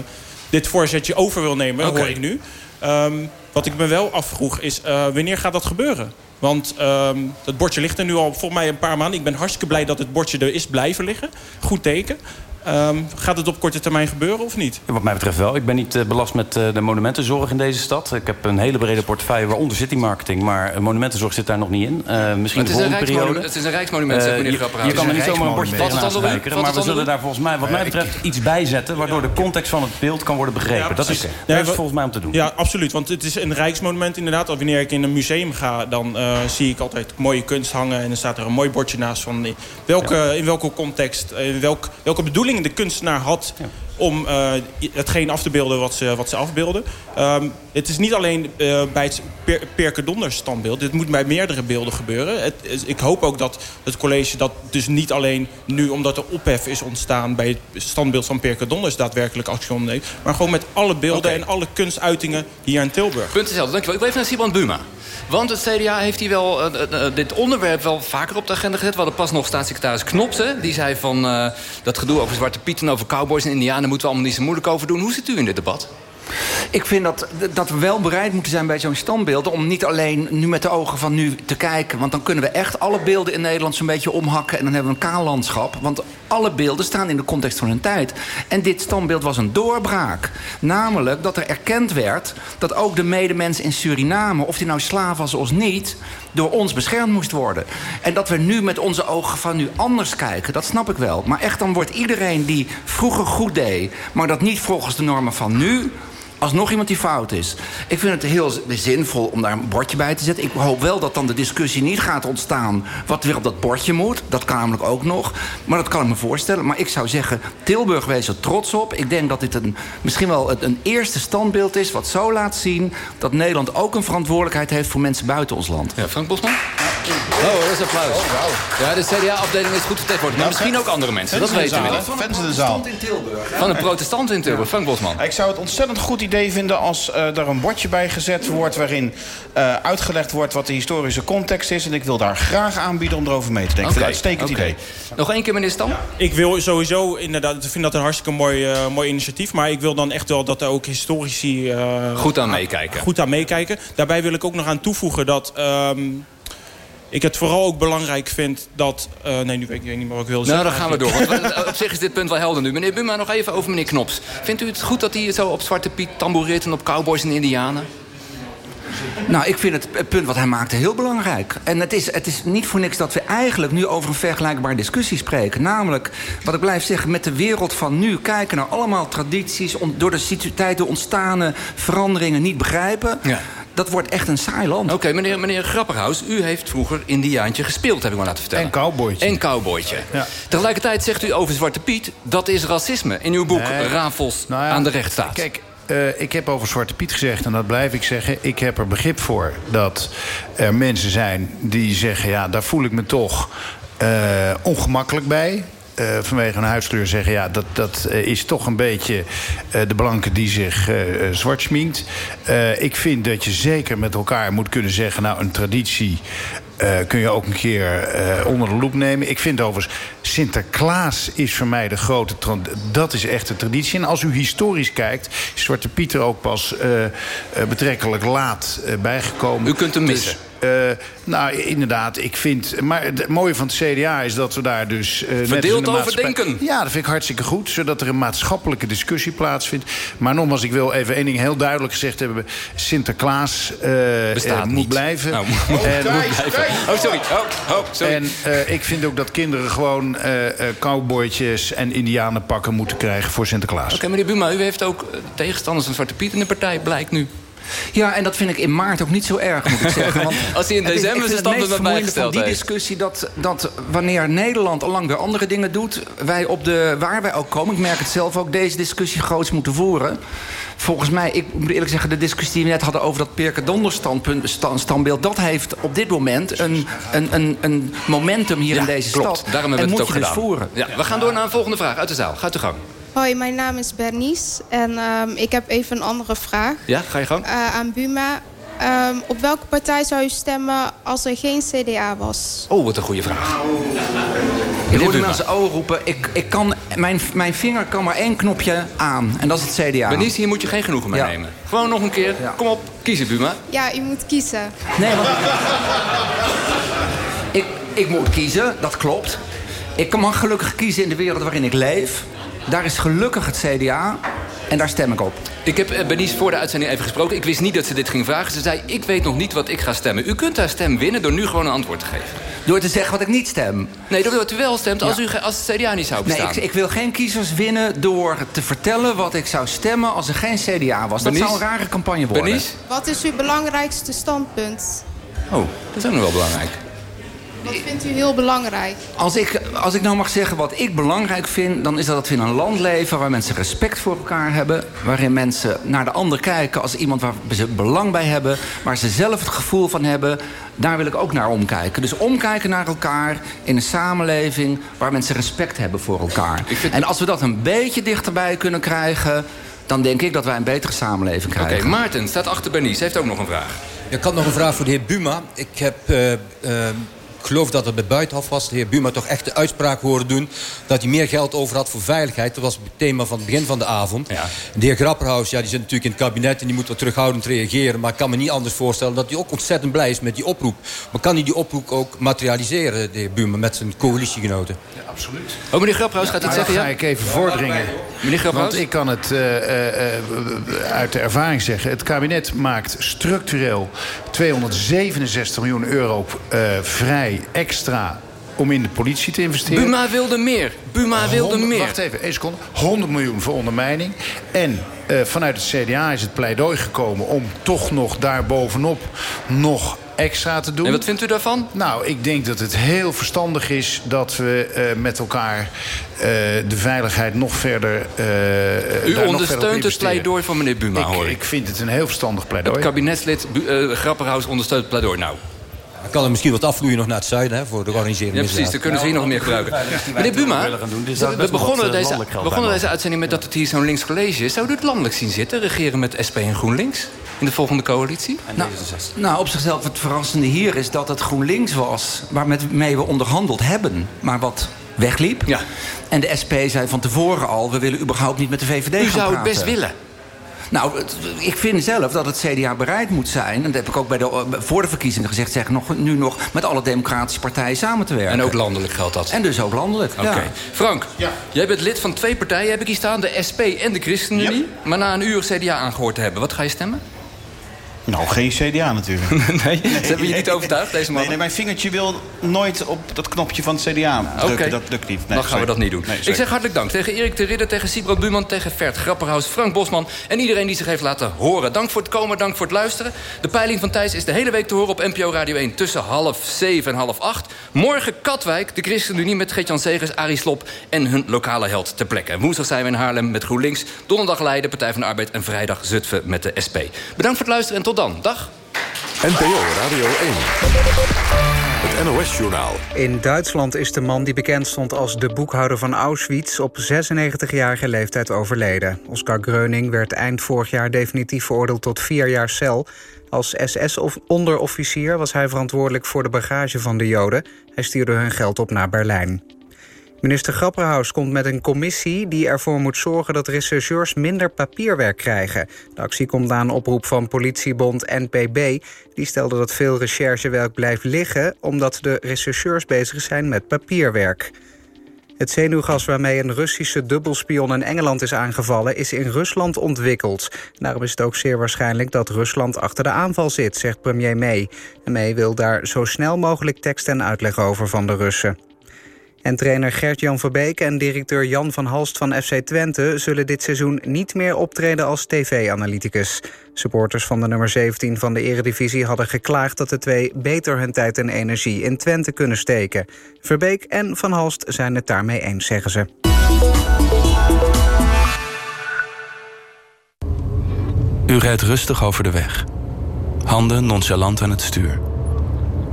dit voorzetje over wil nemen, okay. hoor ik nu. Um, wat ik me wel afvroeg is, wanneer gaat dat gebeuren? Want um, dat bordje ligt er nu al volgens mij een paar maanden. Ik ben hartstikke blij dat het bordje er is blijven liggen. Goed teken. Um, gaat het op korte termijn gebeuren of niet? Ja, wat mij betreft wel. Ik ben niet uh, belast met uh, de monumentenzorg in deze stad. Ik heb een hele brede portefeuille waaronder city marketing. Maar monumentenzorg zit daar nog niet in. Uh, misschien de volgende periode. Het is een rijksmonument, zegt meneer Je, je kan er niet zomaar een bordje tegenaan spijkeren. Maar we zullen daar volgens mij, wat mij betreft, iets bij zetten... waardoor de context van het beeld kan worden begrepen. Ja, dat is, okay. dat is volgens mij om te doen. Ja, absoluut. Want het is een rijksmonument inderdaad. Wanneer ik in een museum ga, dan zie ik altijd mooie kunst hangen. En dan staat er een mooi bordje naast van welke, in welke context... in welk, welke bedoeling de kunstenaar had. Om uh, hetgeen af te beelden wat ze, wat ze afbeelden. Um, het is niet alleen uh, bij het per Perke Donders standbeeld. Dit moet bij meerdere beelden gebeuren. Het, ik hoop ook dat het college dat dus niet alleen nu... omdat er ophef is ontstaan bij het standbeeld van Perke Donders... daadwerkelijk actie onderneemt. Maar gewoon met alle beelden okay. en alle kunstuitingen hier in Tilburg. Punt hetzelfde. Dankjewel. Ik wil even naar Simon Buma. Want het CDA heeft hier wel uh, uh, dit onderwerp wel vaker op de agenda gezet. We hadden pas nog staatssecretaris Knopsen. Die zei van dat gedoe over Zwarte Piet en over cowboys en indianen... moeten we allemaal niet zo moeilijk over doen. Hoe zit u in dit debat? Ik vind dat, dat we wel bereid moeten zijn bij zo'n standbeeld... om niet alleen nu met de ogen van nu te kijken... want dan kunnen we echt alle beelden in Nederland zo'n beetje omhakken... en dan hebben we een kaal landschap. Want alle beelden staan in de context van hun tijd. En dit standbeeld was een doorbraak. Namelijk dat er erkend werd dat ook de medemens in Suriname... of die nou slaaf was of niet door ons beschermd moest worden. En dat we nu met onze ogen van nu anders kijken, dat snap ik wel. Maar echt, dan wordt iedereen die vroeger goed deed... maar dat niet volgens de normen van nu als nog iemand die fout is. Ik vind het heel zinvol om daar een bordje bij te zetten. Ik hoop wel dat dan de discussie niet gaat ontstaan... wat weer op dat bordje moet. Dat kan namelijk ook nog. Maar dat kan ik me voorstellen. Maar ik zou zeggen, Tilburg wees er trots op. Ik denk dat dit een, misschien wel een eerste standbeeld is... wat zo laat zien dat Nederland ook een verantwoordelijkheid heeft... voor mensen buiten ons land. Ja, Frank Bosman? Oh, dat is applaus. Oh, wow. Ja, de CDA-afdeling is goed vertegenwoordigd. Maar misschien ook andere mensen, dat weten we niet. Fans in de zaal. Van een protestant in Tilburg, Frank Bosman. Ik zou het ontzettend goed idee vinden als uh, er een bordje bij gezet wordt... waarin uh, uitgelegd wordt wat de historische context is. En ik wil daar graag aanbieden om erover mee te denken. Okay. Uitstekend okay. idee. Nog één keer, meneer Stam? Ja. Ik wil sowieso, inderdaad, ik vind dat een hartstikke mooi, uh, mooi initiatief. Maar ik wil dan echt wel dat er ook historici... goed aan meekijken. Goed aan meekijken. Daarbij wil ik ook nog aan toevoegen dat... Um, ik het vooral ook belangrijk vind dat... Uh, nee, nu weet ik niet meer wat ik wil zeggen. Nou, dan gaan we door. Want op zich is dit punt wel helder nu. Meneer Buma, nog even over meneer Knops. Vindt u het goed dat hij zo op Zwarte Piet tamboureert... en op cowboys en indianen? Nou, ik vind het, punt wat hij maakte heel belangrijk. En het is, het is niet voor niks dat we eigenlijk nu over een vergelijkbare discussie spreken. Namelijk, wat ik blijf zeggen, met de wereld van nu... kijken naar allemaal tradities, on- door de tijden ontstane veranderingen niet begrijpen... Ja. Dat wordt echt een saai land. Oké, meneer, meneer Grapperhaus, u heeft vroeger Indiaantje gespeeld, heb ik me laten vertellen. En cowboytje. En cowboytje. Tegelijkertijd zegt u over Zwarte Piet, dat is racisme. In uw boek Nee. Rafels Nou ja, aan de rechtsstaat. Kijk, eh, ik heb over Zwarte Piet gezegd, en dat blijf ik zeggen... ik heb er begrip voor dat er mensen zijn die zeggen... ja, daar voel ik me toch eh, ongemakkelijk bij... Eh, vanwege een huidskleur zeggen... ja, dat, dat eh, is toch een beetje eh, de blanke die zich zwart schminkt. Ik vind dat je zeker met elkaar moet kunnen zeggen... nou, een traditie kun je ook een keer onder de loep nemen. Ik vind overigens, Sinterklaas is voor mij de grote... Dat is echt de traditie. En als u historisch kijkt, is Zwarte Piet er ook pas betrekkelijk laat bijgekomen. U kunt hem Dus, eh, nou, inderdaad, ik vind... Maar het mooie van het CDA is dat we daar dus... eh, de Verdeeld over denken. Ja, dat vind ik hartstikke goed. Zodat er een maatschappelijke discussie plaatsvindt. Maar nogmaals, ik wil even één ding heel duidelijk gezegd hebben. Sinterklaas eh, moet niet. blijven. Nou, moet En- blijven. Oh, sorry. Oh, oh, sorry. en eh, ik vind ook dat kinderen gewoon eh eh, cowboytjes en indianenpakken moeten krijgen voor Sinterklaas. Oké, meneer Buma, u heeft ook tegenstanders van Zwarte Piet in de partij, blijkt nu. Ja, en dat vind ik in maart ook niet zo erg, moet ik zeggen. Want Als hij in december ik zijn vind het standpunt bij vermoeiende van die discussie... Dat, dat wanneer Nederland al lang weer andere dingen doet... wij op de, waar wij ook komen, ik merk het zelf ook... deze discussie groots moeten voeren. Volgens mij, ik moet eerlijk zeggen... de discussie die we net hadden over dat Pirke Donder standbeeld... dat heeft op dit moment een, een, een, een momentum hier in deze Klopt, stad. daarom en hebben we moet het ook dus voeren. Ja, we gaan door naar een volgende vraag uit de zaal. Gaat u gang. Hoi, mijn naam is Bernice en ehm, ik heb even een andere vraag Ja, ga je gang. Eh, aan Buma. Ehm, op welke partij zou u stemmen als er geen CDA was? Oh, wat een goede vraag. Ik hoorde Buma. mensen oh roepen. Ik, ik kan, mijn, mijn vinger kan maar één knopje aan. En dat is het CDA. Benice, hier moet je geen genoegen mee Ja. nemen. Gewoon nog een keer. Kom op, kiezen Buma. Ja, u moet kiezen. Nee, want ik, ik moet kiezen, dat klopt. Ik mag gelukkig kiezen in de wereld waarin ik leef. Daar is gelukkig het CDA. En daar stem ik op. Ik heb eh, Benice voor de uitzending even gesproken. Ik wist niet dat ze dit ging vragen. Ze zei, ik weet nog niet wat ik ga stemmen. U kunt haar stem winnen door nu gewoon een antwoord te geven. Door te zeggen wat ik niet stem. Nee, doordat u wel stemt als, Ja. u, als het CDA niet zou Nee, bestaan. ik, ik wil geen kiezers winnen door te vertellen wat ik zou stemmen als er geen CDA was. Dat zou een rare campagne worden. Benice? Wat is uw belangrijkste standpunt? Oh, dat is ook nog wel belangrijk. Wat vindt u heel belangrijk? Als ik, als ik nou mag zeggen wat ik belangrijk vind... dan is dat dat we in een land leven waar mensen respect voor elkaar hebben... waarin mensen naar de ander kijken als iemand waar ze belang bij hebben... waar ze zelf het gevoel van hebben... daar wil ik ook naar omkijken. Dus omkijken naar elkaar in een samenleving... waar mensen respect hebben voor elkaar. En als we dat een beetje dichterbij kunnen krijgen... dan denk ik dat wij een betere samenleving Oké, krijgen. Maarten staat achter Benice. Heeft ook nog een vraag. Ik had nog een vraag voor de heer Buma. Ik heb, eh, eh, geloof dat het bij Buitenhof was, de heer Buma toch echt de uitspraak horen doen... dat hij meer geld over had voor veiligheid. Dat was het thema van het begin van de avond. De heer Grapperhaus, ja, die zit natuurlijk in het kabinet... en die moet wat terughoudend reageren. Maar ik kan me niet anders voorstellen dat hij ook ontzettend blij is met die oproep. Maar kan hij die oproep ook materialiseren, de heer Buma, met zijn coalitiegenoten? absoluut. Oh, meneer Grapperhaus gaat iets zeggen, dan ja? ga ik even voordringen. Meneer Grapperhaus? Want ik kan het eh, eh, eh, uit de ervaring zeggen. Het kabinet maakt structureel 267 miljoen euro eh, extra om in de politie te investeren. Buma wilde meer. Buma wilde 100 meer. Wacht even, één seconde. 100 miljoen voor ondermijning. En eh, vanuit het CDA is het pleidooi gekomen om toch nog daarbovenop nog extra te doen. En wat vindt u daarvan? Nou, ik denk dat het heel verstandig is dat we eh, met elkaar eh, de veiligheid nog verder. eh, U ondersteunt het pleidooi van meneer Buma, Ik, hoor ik. ik vind het een heel verstandig Het pleidooi. kabinetslid Bu- eh, Grapperhaus ondersteunt het pleidooi. Nou, Dan kan er misschien wat afvloeien nog naar het zuiden hè, voor de georganiseerde Ja, precies. Dan kunnen ze hier nog meer gebruiken. Meneer Buma, we begonnen, deze, begonnen deze uitzending met dat het hier zo'n links college is. Zou u het landelijk zien zitten, regeren met SP en GroenLinks? In de volgende coalitie? Nou, nou, op zichzelf het verrassende hier is dat het GroenLinks was... waarmee we onderhandeld hebben, maar wat wegliep. Ja. En de SP zei van tevoren al... we willen überhaupt niet met de VVD U gaan zou het praten. best willen. Nou, ik vind zelf dat het CDA bereid moet zijn... en dat heb ik ook bij de, eh, voor de verkiezingen gezegd... zeg nog, nu nog met alle democratische partijen samen te werken. En ook landelijk geldt dat. En dus ook landelijk, Oké. ja. Frank, jij bent lid van twee partijen, heb ik hier staan. De SP en de ChristenUnie. Maar na een uur CDA aangehoord te hebben, wat ga je stemmen? Nou, geen CDA natuurlijk. nee, ze hebben je niet overtuigd, deze man? Nee, nee, mijn vingertje wil nooit op dat knopje van het CDA drukken. Oké. Dat lukt niet. Nee, dan gaan sorry. we dat niet doen. Nee, ik zeg hartelijk dank tegen Erik de Ridder, tegen Sibro Buurman... tegen Vert Grapperhaus, Frank Bosman en iedereen die zich heeft laten horen. Dank voor het komen, dank voor het luisteren. De peiling van Thijs is de hele week te horen op NPO Radio 1... tussen half zeven en half acht. Morgen Katwijk, de ChristenUnie met Geert-Jan Segers, Arie Slop... en hun lokale held ter plekke. En woensdag zijn we in Haarlem met GroenLinks... donderdag Leiden, Partij van de Arbeid... en vrijdag Zutphen met de SP. Bedankt voor het luisteren en tot dan. Dag. NPO Radio 1. Het NOS-journaal. In Duitsland is de man die bekend stond als de boekhouder van Auschwitz... op 96-jarige leeftijd overleden. Oscar Gröning werd eind vorig jaar definitief veroordeeld tot vier jaar cel. Als SS-onderofficier was hij verantwoordelijk voor de bagage van de Joden. Hij stuurde hun geld op naar Berlijn. Minister Grapperhaus komt met een commissie die ervoor moet zorgen dat rechercheurs minder papierwerk krijgen. De actie komt na een oproep van politiebond NPB. Die stelde dat veel recherchewerk blijft liggen omdat de rechercheurs bezig zijn met papierwerk. Het zenuwgas waarmee een Russische dubbelspion in Engeland is aangevallen... is in Rusland ontwikkeld. Daarom is het ook zeer waarschijnlijk dat Rusland achter de aanval zit... zegt premier May. En May wil daar zo snel mogelijk tekst en uitleg over van de Russen. En trainer Gert-Jan Verbeek en directeur Jan van Halst van FC Twente... zullen dit seizoen niet meer optreden als tv-analyticus. Supporters van de nummer 17 van de eredivisie hadden geklaagd... dat de twee beter hun tijd en energie in Twente kunnen steken. Verbeek en Van Halst zijn het daarmee eens, zeggen ze. U rijdt rustig over de weg. Handen nonchalant aan het stuur.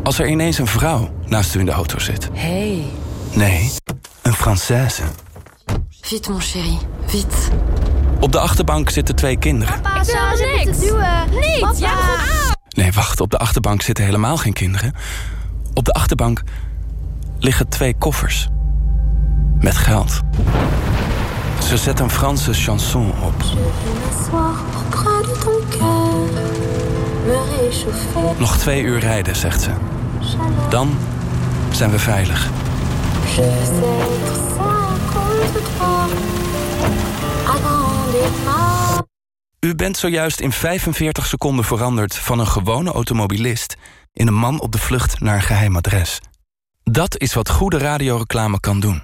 Als er ineens een vrouw naast u in de auto zit. Hey. Nee, een Française. Vite, mon chéri. Vite. Op de achterbank zitten twee kinderen. ik wil niks. Niet. Papa. Goed Nee, wacht, op de achterbank zitten helemaal geen kinderen. Op de achterbank liggen twee koffers. Met geld. Ze zet een Franse chanson op. Nog twee uur rijden, zegt ze. Dan zijn we veilig. U bent zojuist in 45 seconden veranderd van een gewone automobilist... in een man op de vlucht naar een geheim adres. Dat is wat goede radioreclame kan doen.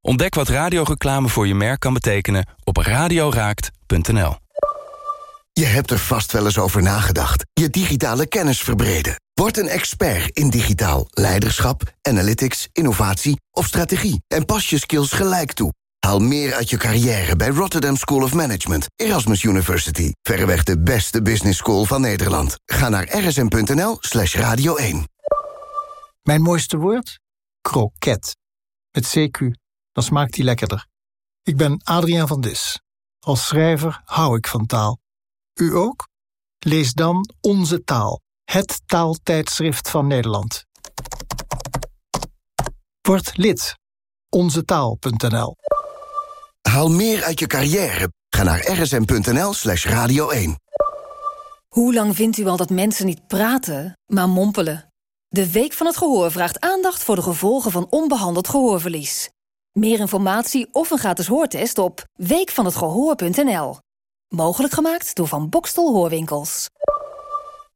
Ontdek wat radioreclame voor je merk kan betekenen op radioraakt.nl. Je hebt er vast wel eens over nagedacht. Je digitale kennis verbreden. Word een expert in digitaal leiderschap, analytics, innovatie of strategie. En pas je skills gelijk toe. Haal meer uit je carrière bij Rotterdam School of Management, Erasmus University. Verreweg de beste business school van Nederland. Ga naar rsm.nl slash radio 1. Mijn mooiste woord? Kroket. Met CQ. Dan smaakt die lekkerder. Ik ben Adriaan van Dis. Als schrijver hou ik van taal. U ook? Lees dan Onze Taal. Het taaltijdschrift van Nederland. Word lid. Onzetaal.nl Haal meer uit je carrière. Ga naar rsm.nl slash radio 1. Hoe lang vindt u al dat mensen niet praten, maar mompelen? De Week van het Gehoor vraagt aandacht voor de gevolgen van onbehandeld gehoorverlies. Meer informatie of een gratis hoortest op weekvanhetgehoor.nl. Mogelijk gemaakt door Van Bokstel Hoorwinkels.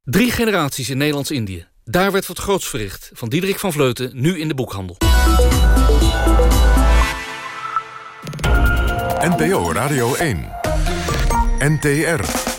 Drie generaties in Nederlands-Indië. Daar werd wat groots verricht. Van Diederik van Vleuten, nu in de boekhandel. NPO Radio 1. NTR.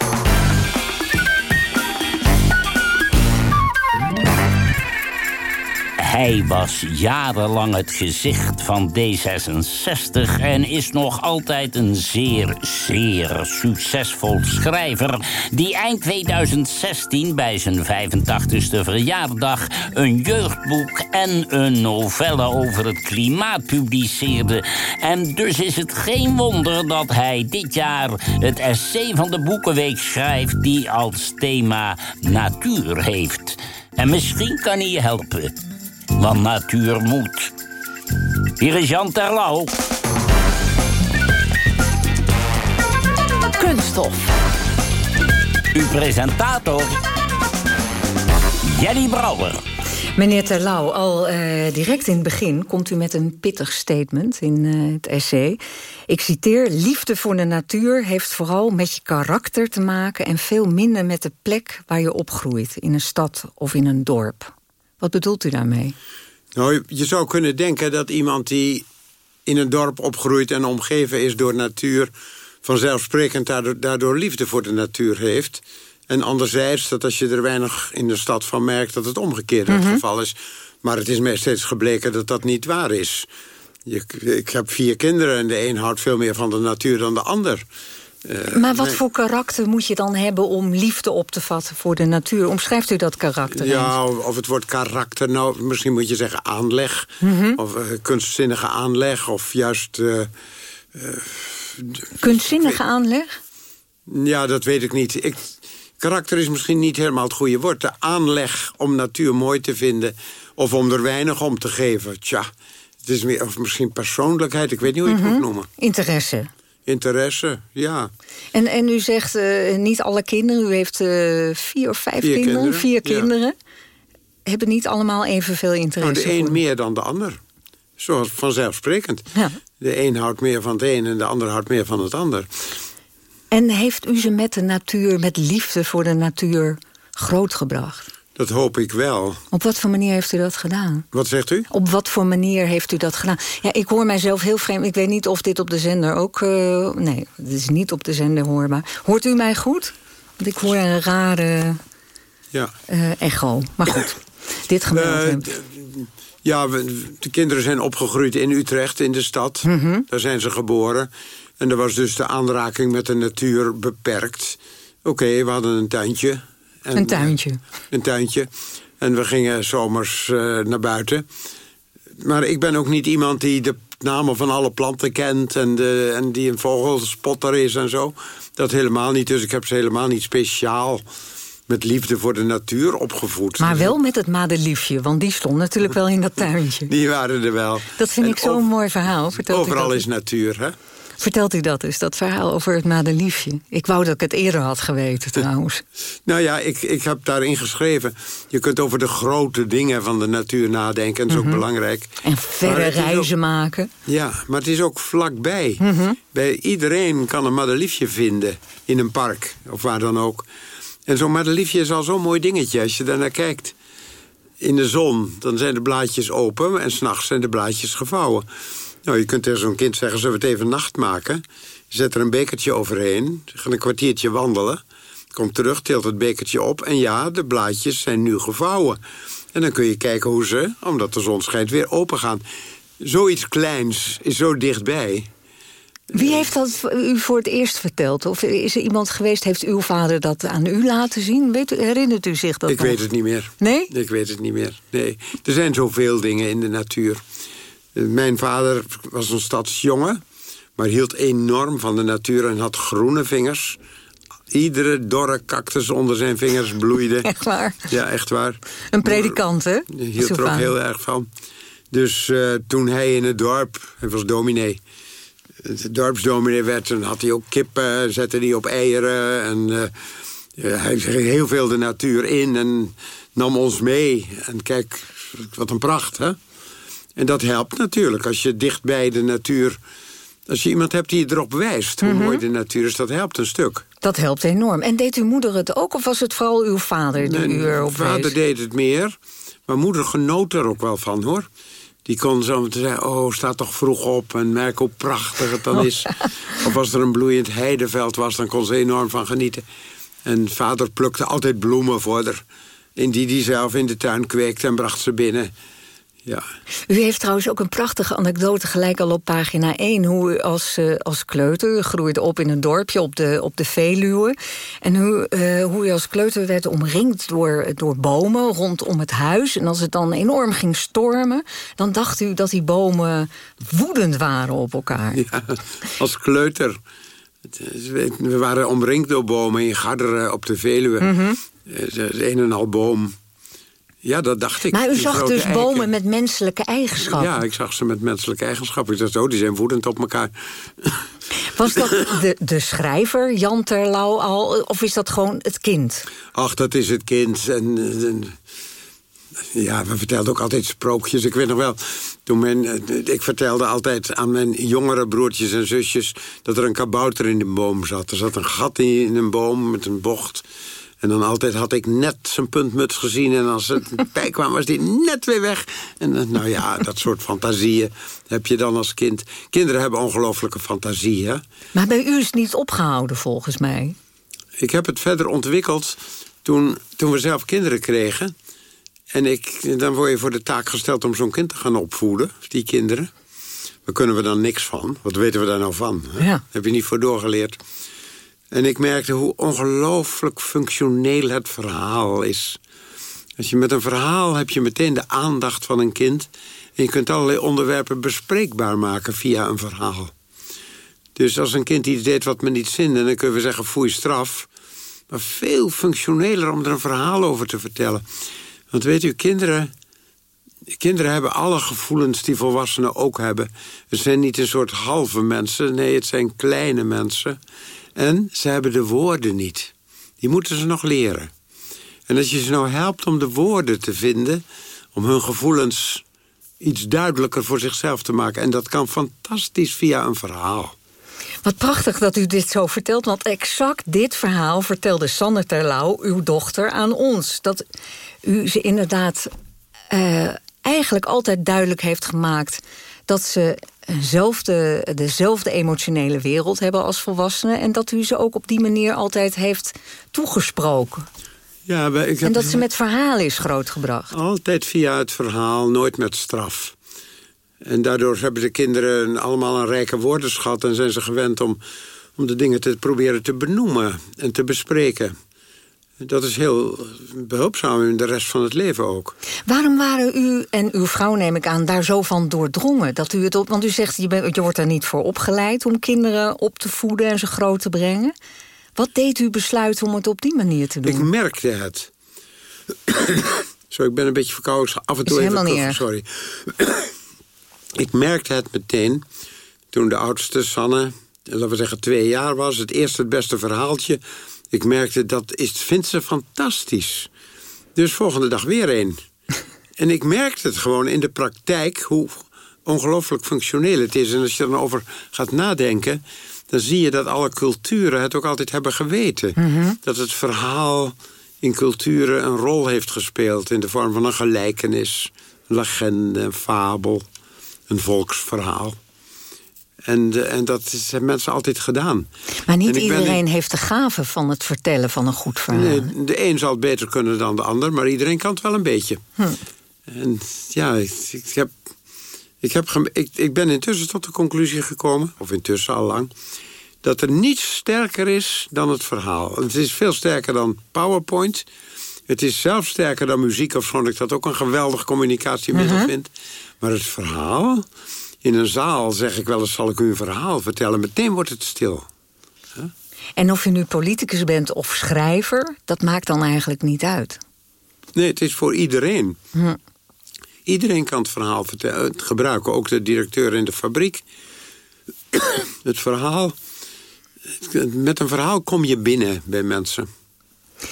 Hij was jarenlang het gezicht van D66 en is nog altijd een zeer, zeer succesvol schrijver... die eind 2016 bij zijn 85ste verjaardag een jeugdboek en een novelle over het klimaat publiceerde. En dus is het geen wonder dat hij dit jaar het essay van de Boekenweek schrijft... die als thema natuur heeft. En misschien kan hij je helpen... Want natuur moet. Hier is Jan Terlouw. Kunststof. Uw presentator. Jelly Brouwer. Meneer Terlouw, al uh, direct in het begin komt u met een pittig statement in uh, het essay. Ik citeer, liefde voor de natuur heeft vooral met je karakter te maken... en veel minder met de plek waar je opgroeit, in een stad of in een dorp. Wat bedoelt u daarmee? Nou, je zou kunnen denken dat iemand die in een dorp opgroeit... en omgeven is door natuur, vanzelfsprekend daardoor, daardoor liefde voor de natuur heeft... En anderzijds dat als je er weinig in de stad van merkt... dat het omgekeerde het geval is. Maar het is mij steeds gebleken dat dat niet waar is. Je, ik heb vier kinderen en de een houdt veel meer van de natuur dan de ander. Uh, maar wat voor karakter moet je dan hebben om liefde op te vatten voor de natuur? Omschrijft u dat karakter Ja, of het woord karakter, nou, misschien moet je zeggen aanleg. Of uh, kunstzinnige aanleg, of juist... Uh, kunstzinnige aanleg? Ja, dat weet ik niet. Ik, Karakter is misschien niet helemaal het goede woord. De aanleg om natuur mooi te vinden... of om er weinig om te geven. Tja, het is meer, of misschien persoonlijkheid. Ik weet niet hoe je het moet noemen. Interesse. Interesse, ja. En, en u zegt uh, niet alle kinderen. U heeft uh, vier of vijf vier kinderen. kinderen. Vier ja. kinderen. Hebben niet allemaal evenveel interesse. Nou, de een voor. meer dan de ander. Zoals vanzelfsprekend. Ja. De een houdt meer van het een en de ander houdt meer van het ander. En heeft u ze met de natuur, met liefde voor de natuur, grootgebracht? Dat hoop ik wel. Op wat voor manier heeft u dat gedaan? Wat zegt u? Op wat voor manier heeft u dat gedaan? Ja, ik hoor mijzelf heel vreemd. Ik weet niet of dit op de zender ook... Uh, nee, het is niet op de zender hoorbaar. Hoort u mij goed? Want ik hoor een rare ja. uh, echo. Maar goed, dit gemeld. Uh, ja, we, de kinderen zijn opgegroeid in Utrecht, in de stad. Mhm. Mm -hmm. Daar zijn ze geboren. En er was dus de aanraking met de natuur beperkt. Oké, okay, we hadden een tuintje. En, een tuintje. Uh, een tuintje. En we gingen zomers uh, naar buiten. Maar ik ben ook niet iemand die de namen van alle planten kent... en, de, en die een vogelspotter is en zo. Dat helemaal niet. Dus ik heb ze helemaal niet speciaal met liefde voor de natuur opgevoed. Maar wel met het madeliefje, want die stond natuurlijk wel in dat tuintje. Die waren er wel. Dat vind en ik zo'n mooi verhaal. Vertelt overal is natuur, hè? Vertelt u dat eens, dat verhaal over het madeliefje? Ik wou dat ik het eerder had geweten, trouwens. nou ja, ik, ik heb daarin geschreven... je kunt over de grote dingen van de natuur nadenken. En dat is mm -hmm. ook belangrijk. En verre reizen ook, maken. Ja, maar het is ook vlakbij. Mm -hmm. Bij iedereen kan een madeliefje vinden in een park, of waar dan ook. En zo'n madeliefje is al zo'n mooi dingetje als je daarnaar kijkt. In de zon, dan zijn de blaadjes open... en s'nachts zijn de blaadjes gevouwen. Nou, je kunt tegen zo'n kind zeggen, zullen we het even nacht maken? Je zet er een bekertje overheen, ga een kwartiertje wandelen... komt terug, tilt het bekertje op... en ja, de blaadjes zijn nu gevouwen. En dan kun je kijken hoe ze, omdat de zon schijnt, weer open gaan. Zoiets kleins is zo dichtbij. Wie heeft dat u voor het eerst verteld? Of is er iemand geweest, heeft uw vader dat aan u laten zien? Weet, herinnert u zich dat Ik nog? weet het niet meer. Nee? Ik weet het niet meer, nee. Er zijn zoveel dingen in de natuur. Mijn vader was een stadsjongen, maar hield enorm van de natuur en had groene vingers. Iedere dorre cactus onder zijn vingers bloeide. Echt waar? Ja, echt waar. Een predikant, hè? Hield er ook heel erg van. Dus uh, toen hij in het dorp, hij was dominee... het dorpsdominee werd, dan had hij ook kippen, zette hij op eieren... en uh, hij ging heel veel de natuur in en nam ons mee. En kijk, wat een pracht, hè? En dat helpt natuurlijk als je dicht bij de natuur... als je iemand hebt die je erop wijst hoe Mhm. mooi de natuur is... dat helpt een stuk. Dat helpt enorm. En deed uw moeder het ook, of was het vooral uw vader die u erop vader wees? deed het meer. Mijn moeder genoot er ook wel van, hoor. Die kon zo meteen zeggen, oh, sta toch vroeg op... en merk hoe prachtig het dan Oh, is. Of als er een bloeiend heideveld was, dan kon ze enorm van genieten. En vader plukte altijd bloemen voor haar. In die die zelf in de tuin kweekte en bracht ze binnen. Ja. U heeft trouwens ook een prachtige anekdote gelijk al op pagina 1... hoe u als, uh, als kleuter groeide op in een dorpje op de, op de Veluwe. En hoe, uh, hoe u als kleuter werd omringd door, door bomen rondom het huis. En als het dan enorm ging stormen... dan dacht u dat die bomen woedend waren op elkaar. Ja, als kleuter. We waren omringd door bomen in Garderen op de Veluwe. Mm -hmm. Een en al boom. Ja, dat dacht ik. Maar u zag dus eiken. bomen met menselijke eigenschappen. Ja, ik zag ze met menselijke eigenschappen. Ik dacht, oh, die zijn woedend op elkaar. Was dat de, de schrijver, Jan Terlouw, al? Of is dat gewoon het kind? Ach, dat is het kind. En, en Ja, we vertelden ook altijd sprookjes. Ik weet nog wel, toen eh, ik vertelde altijd aan mijn jongere broertjes en zusjes... dat er een kabouter in de boom zat. Er zat een gat in een boom met een bocht. En dan altijd had ik net zijn puntmuts gezien... en als het bij kwam, was die net weer weg. En eh, nou ja, dat soort fantasieën heb je dan als kind. Kinderen hebben ongelooflijke fantasieën. Maar bij u is het niet opgehouden, volgens mij. Ik heb het verder ontwikkeld toen, toen we zelf kinderen kregen... En ik, dan word je voor de taak gesteld om zo'n kind te gaan opvoeden, die kinderen. Daar kunnen we dan niks van. Wat weten we daar nou van? Ja. Heb je niet voor doorgeleerd. En ik merkte hoe ongelooflijk functioneel het verhaal is. Als je met een verhaal heb je meteen de aandacht van een kind... en je kunt allerlei onderwerpen bespreekbaar maken via een verhaal. Dus als een kind iets deed wat me niet zinde... dan kunnen we zeggen foei straf. Maar veel functioneler om er een verhaal over te vertellen. Want weet u, kinderen, kinderen hebben alle gevoelens die volwassenen ook hebben. Het zijn niet een soort halve mensen, nee, het zijn kleine mensen. En ze hebben de woorden niet. Die moeten ze nog leren. En als je ze nou helpt om de woorden te vinden... om hun gevoelens iets duidelijker voor zichzelf te maken... en dat kan fantastisch via een verhaal. Wat prachtig dat u dit zo vertelt, want exact dit verhaal vertelde Sanne Terlouw, uw dochter, aan ons. Dat u ze inderdaad uh, eigenlijk altijd duidelijk heeft gemaakt dat ze eenzelfde, dezelfde emotionele wereld hebben als volwassenen... en dat u ze ook op die manier altijd heeft toegesproken. Ja, ik heb en dat ze met verhaal is grootgebracht. Altijd via het verhaal, nooit met straf. En daardoor hebben de kinderen allemaal een rijke woordenschat... en zijn ze gewend om, om de dingen te proberen te benoemen en te bespreken. Dat is heel behulpzaam in de rest van het leven ook. Waarom waren u en uw vrouw, neem ik aan, daar zo van doordrongen? Dat u het op, want u zegt, je, bent, je wordt er niet voor opgeleid... om kinderen op te voeden en ze groot te brengen. Wat deed u besluiten om het op die manier te doen? Ik merkte het. Sorry, ik ben een beetje verkouden. Af en toe is even niet Sorry. ik merkte het meteen toen de oudste, Sanne... laten we zeggen twee jaar was... het eerste het beste verhaaltje ik merkte, dat is, vindt ze fantastisch. Dus volgende dag weer een. en ik merkte het gewoon in de praktijk... hoe ongelooflijk functioneel het is. En als je er dan over gaat nadenken... dan zie je dat alle culturen het ook altijd hebben geweten. Mhm. Dat het verhaal in culturen een rol heeft gespeeld... in de vorm van een gelijkenis, een legende, een fabel, een volksverhaal. En, en dat hebben mensen altijd gedaan. Maar niet iedereen heeft de gave van het vertellen van een goed verhaal. Nee, de een zal het beter kunnen dan de ander, maar iedereen kan het wel een beetje. Hm. En ja, ik, ik heb, ik, heb, ik, ik ben intussen tot de conclusie gekomen, of intussen al lang... dat er niets sterker is dan het verhaal. Het is veel sterker dan PowerPoint... Het is zelfs sterker dan muziek, ofschoon ik dat ook een geweldig communicatiemiddel Mhm. vind. Maar het verhaal, in een zaal zeg ik wel eens... zal ik u een verhaal vertellen, meteen wordt het stil. En of je nu politicus bent of schrijver, dat maakt dan eigenlijk niet uit. Nee, het is voor iedereen. Hm. Iedereen kan het verhaal vertellen, het gebruiken. Ook de directeur in de fabriek. het verhaal... Met een verhaal kom je binnen bij mensen.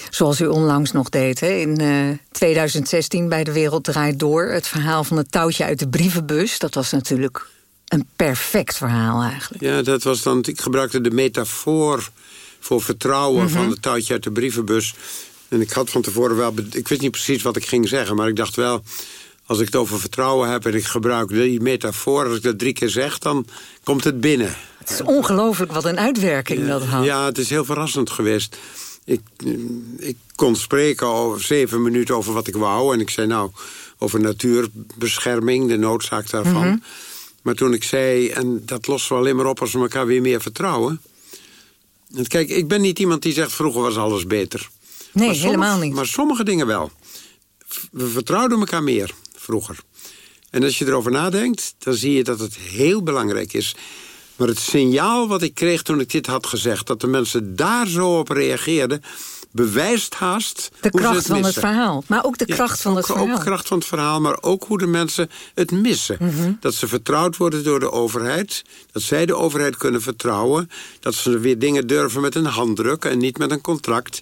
Zoals u onlangs nog deed, hè? in eh, 2016 bij De Wereld Draait Door. Het verhaal van het touwtje uit de brievenbus. Dat was natuurlijk een perfect verhaal eigenlijk. Ja, dat was dan... Ik gebruikte de metafoor voor vertrouwen Mhm. van het touwtje uit de brievenbus. En ik had van tevoren wel... Ik weet niet precies wat ik ging zeggen, maar ik dacht wel... Als ik het over vertrouwen heb en ik gebruik die metafoor... als ik dat drie keer zeg, dan komt het binnen. Het is ongelooflijk wat een uitwerking dat had. Ja, het is heel verrassend geweest. Ik, ik kon spreken over zeven minuten over wat ik wou. En ik zei nou, over natuurbescherming, de noodzaak daarvan. Mhm. Maar toen ik zei, en dat lossen we alleen maar op als we elkaar weer meer vertrouwen. Want kijk, ik ben niet iemand die zegt, vroeger was alles beter. Nee, sommige- helemaal niet. Maar sommige dingen wel. We vertrouwden elkaar meer vroeger. En als je erover nadenkt, dan zie je dat het heel belangrijk is. Maar het signaal wat ik kreeg toen ik dit had gezegd... dat de mensen daar zo op reageerden... bewijst haast De hoe ze kracht het van het verhaal. Maar ook de Ja, kracht van ook, het verhaal. Ook de kracht van het verhaal, maar ook hoe de mensen het missen. Mhm. Dat ze vertrouwd worden door de overheid. Dat zij de overheid kunnen vertrouwen. Dat ze weer dingen durven met een handdruk en niet met een contract.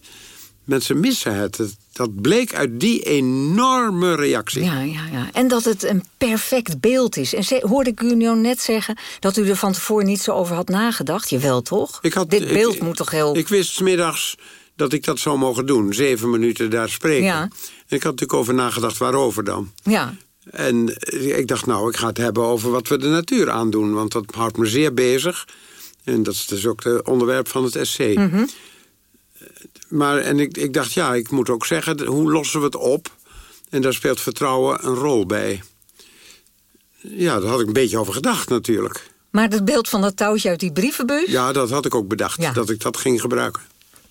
Mensen missen het. Dat bleek uit die enorme reactie. Ja, ja, ja. En dat het een perfect beeld is. En ze, hoorde ik u nou net zeggen dat u er van tevoren niet zo over had nagedacht? Jawel, toch? Ik had, Dit beeld ik, moet toch heel... Ik wist 's middags dat ik dat zou mogen doen. Zeven minuten daar spreken. Ja. En ik had natuurlijk over nagedacht waarover dan. Ja. En ik dacht, nou, ik ga het hebben over wat we de natuur aandoen. Want dat houdt me zeer bezig. En dat is dus ook het onderwerp van het essay. Mhm. Maar en ik, ik dacht, ja, ik moet ook zeggen, hoe lossen we het op? En daar speelt vertrouwen een rol bij. Ja, daar had ik een beetje over gedacht natuurlijk. Maar het beeld van dat touwtje uit die brievenbus? Ja, dat had ik ook bedacht, Ja. dat ik dat ging gebruiken.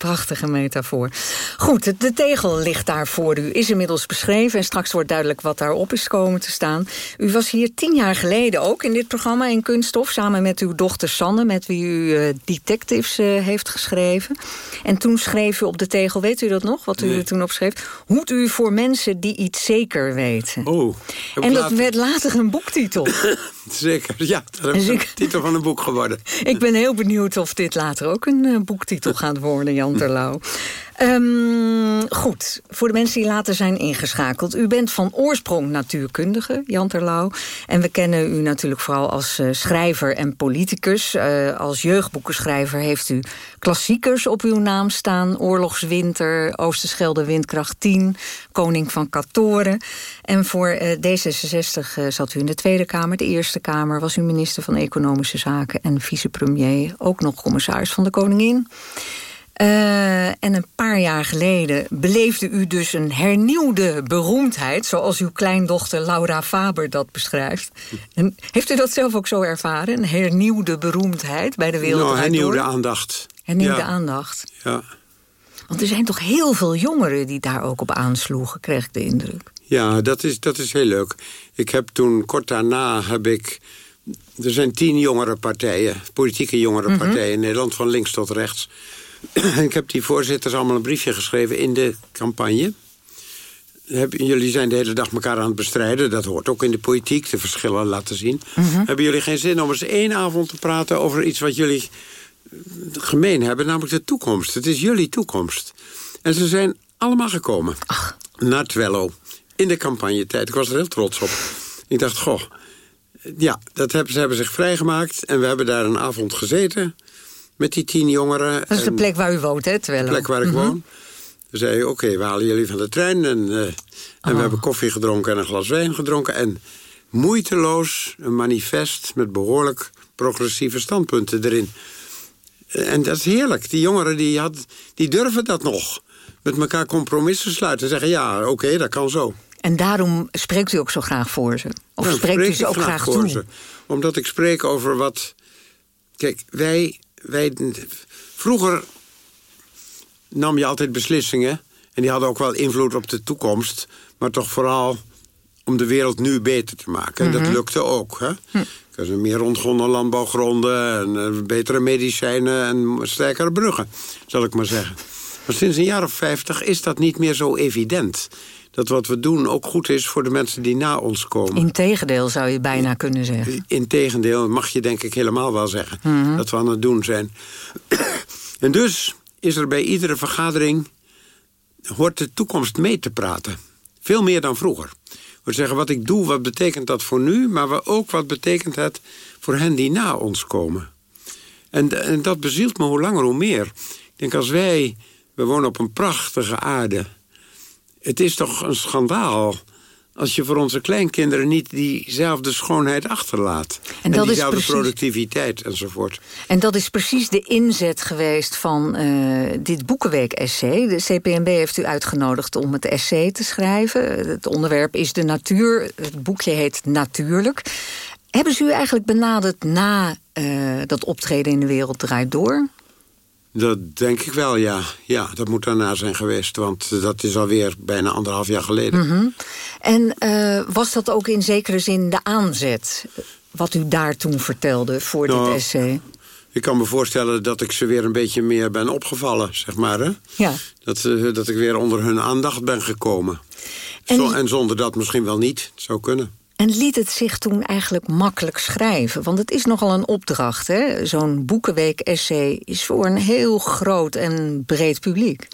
Prachtige metafoor. Goed, de- tegel ligt daar voor u, is inmiddels beschreven... en straks wordt duidelijk wat daarop is komen te staan. U was hier tien jaar geleden ook in dit programma in Kunststof... samen met uw dochter Sanne, met wie u eh, Detectives eh, heeft geschreven. En toen schreef u op de tegel, weet u dat nog, wat u Nee. er toen op schreef? Hoed u voor mensen die iets zeker weten. Oh. en dat later- werd later een boektitel. Zeker, ja. Dat is de titel van een boek geworden. Ik ben heel benieuwd of dit later ook een eh, boektitel gaat worden, Jan Terlouw. Ehm, goed, voor de mensen die later zijn ingeschakeld. U bent van oorsprong natuurkundige, Jan Terlouw. En we kennen u natuurlijk vooral als eh, schrijver en politicus. Eh, als jeugdboekenschrijver heeft u klassiekers op uw naam staan. Oorlogswinter, Oosterschelde Windkracht 10, Koning van Katoren. En voor eh, D66 eh, zat u in de Tweede Kamer. De Eerste Kamer was u minister van Economische Zaken... en vicepremier, ook nog commissaris van de Koningin. Eh, en een paar jaar geleden beleefde u dus een hernieuwde beroemdheid... zoals uw kleindochter Laura Faber dat beschrijft. En heeft u dat zelf ook zo ervaren? Een hernieuwde beroemdheid bij de wereld Nou, hernieuwde aandacht. Hernieuwde Ja. aandacht. Ja. Want er zijn toch heel veel jongeren die daar ook op aansloegen, kreeg ik de indruk. Ja, dat is, dat is heel leuk. Ik heb toen, kort daarna heb ik... Er zijn tien jongere partijen, politieke jongere Mhm. partijen in Nederland... van links tot rechts. Ik heb die voorzitters allemaal een briefje geschreven in de campagne. Jullie zijn de hele dag elkaar aan het bestrijden. Dat hoort ook in de politiek, de verschillen laten zien. Mhm. Hebben jullie geen zin om eens één avond te praten... over iets wat jullie eh, gemeen hebben, namelijk de toekomst. Het is jullie toekomst. En ze zijn allemaal gekomen. Naar Twello. In de campagnetijd. Ik was er heel trots op. Ik dacht, goh... Ja, dat hebben, ze hebben zich vrijgemaakt. En we hebben daar een avond gezeten. Met die tien jongeren. Dat is de En- plek waar u woont, hè, Twello? de plek waar ik Mhm. woon. Toen zei je, oké, we halen jullie van de trein. En, eh, en Oh. we hebben koffie gedronken en een glas wijn gedronken. En moeiteloos een manifest met behoorlijk progressieve standpunten erin. En dat is heerlijk. Die jongeren die, had, die durven dat nog. Met elkaar compromissen sluiten. Zeggen, ja, oké, dat kan zo. En daarom spreekt u ook zo graag voor ze? Of Ja, spreekt u spreek ze ik ook graag voor toe? ze. Omdat ik spreek over wat... Kijk, wij, wij... Vroeger nam je altijd beslissingen... en die hadden ook wel invloed op de toekomst... maar toch vooral om de wereld nu beter te maken. En dat Mhm. lukte ook. Hè? Hm. Er zijn meer rondgronden landbouwgronden... en eh, betere medicijnen en sterkere bruggen, zal ik maar zeggen. Maar sinds een jaar of vijftig is dat niet meer zo evident. Dat wat we doen ook goed is voor de mensen die na ons komen. Integendeel zou je bijna kunnen zeggen. Integendeel, mag je denk ik helemaal wel zeggen. Mhm. Dat we aan het doen zijn. en dus is er bij iedere vergadering... hoort de toekomst mee te praten. Veel meer dan vroeger. We zeggen, wat ik doe, wat betekent dat voor nu... maar we- ook wat betekent het voor hen die na ons komen. En, en dat bezielt me hoe langer hoe meer. Ik denk, als wij... We wonen op een prachtige aarde. Het is toch een schandaal als je voor onze kleinkinderen niet diezelfde schoonheid achterlaat. En, dat is diezelfde precies- productiviteit enzovoort. En dat is precies de inzet geweest van eh, dit Boekenweek-essay. De CPNB heeft u uitgenodigd om het essay te schrijven. Het onderwerp is de natuur. Het boekje heet Natuurlijk. Hebben ze u eigenlijk benaderd na eh, dat optreden in de wereld draait door? Dat denk ik wel, ja. Ja, dat moet daarna zijn geweest. Want dat is alweer bijna anderhalf jaar geleden. Mhm. En eh, was dat ook in zekere zin de aanzet... wat u daar toen vertelde voor Nou, dit essay? Ik kan me voorstellen dat ik ze weer een beetje meer ben opgevallen, zeg maar. Hè? Ja. Dat, eh, dat ik weer onder hun aandacht ben gekomen. En- Zo- en zonder dat misschien wel niet. Het zou kunnen. En liet het zich toen eigenlijk makkelijk schrijven? Want het is nogal een opdracht, hè? Zo'n boekenweek-essay is voor een heel groot en breed publiek.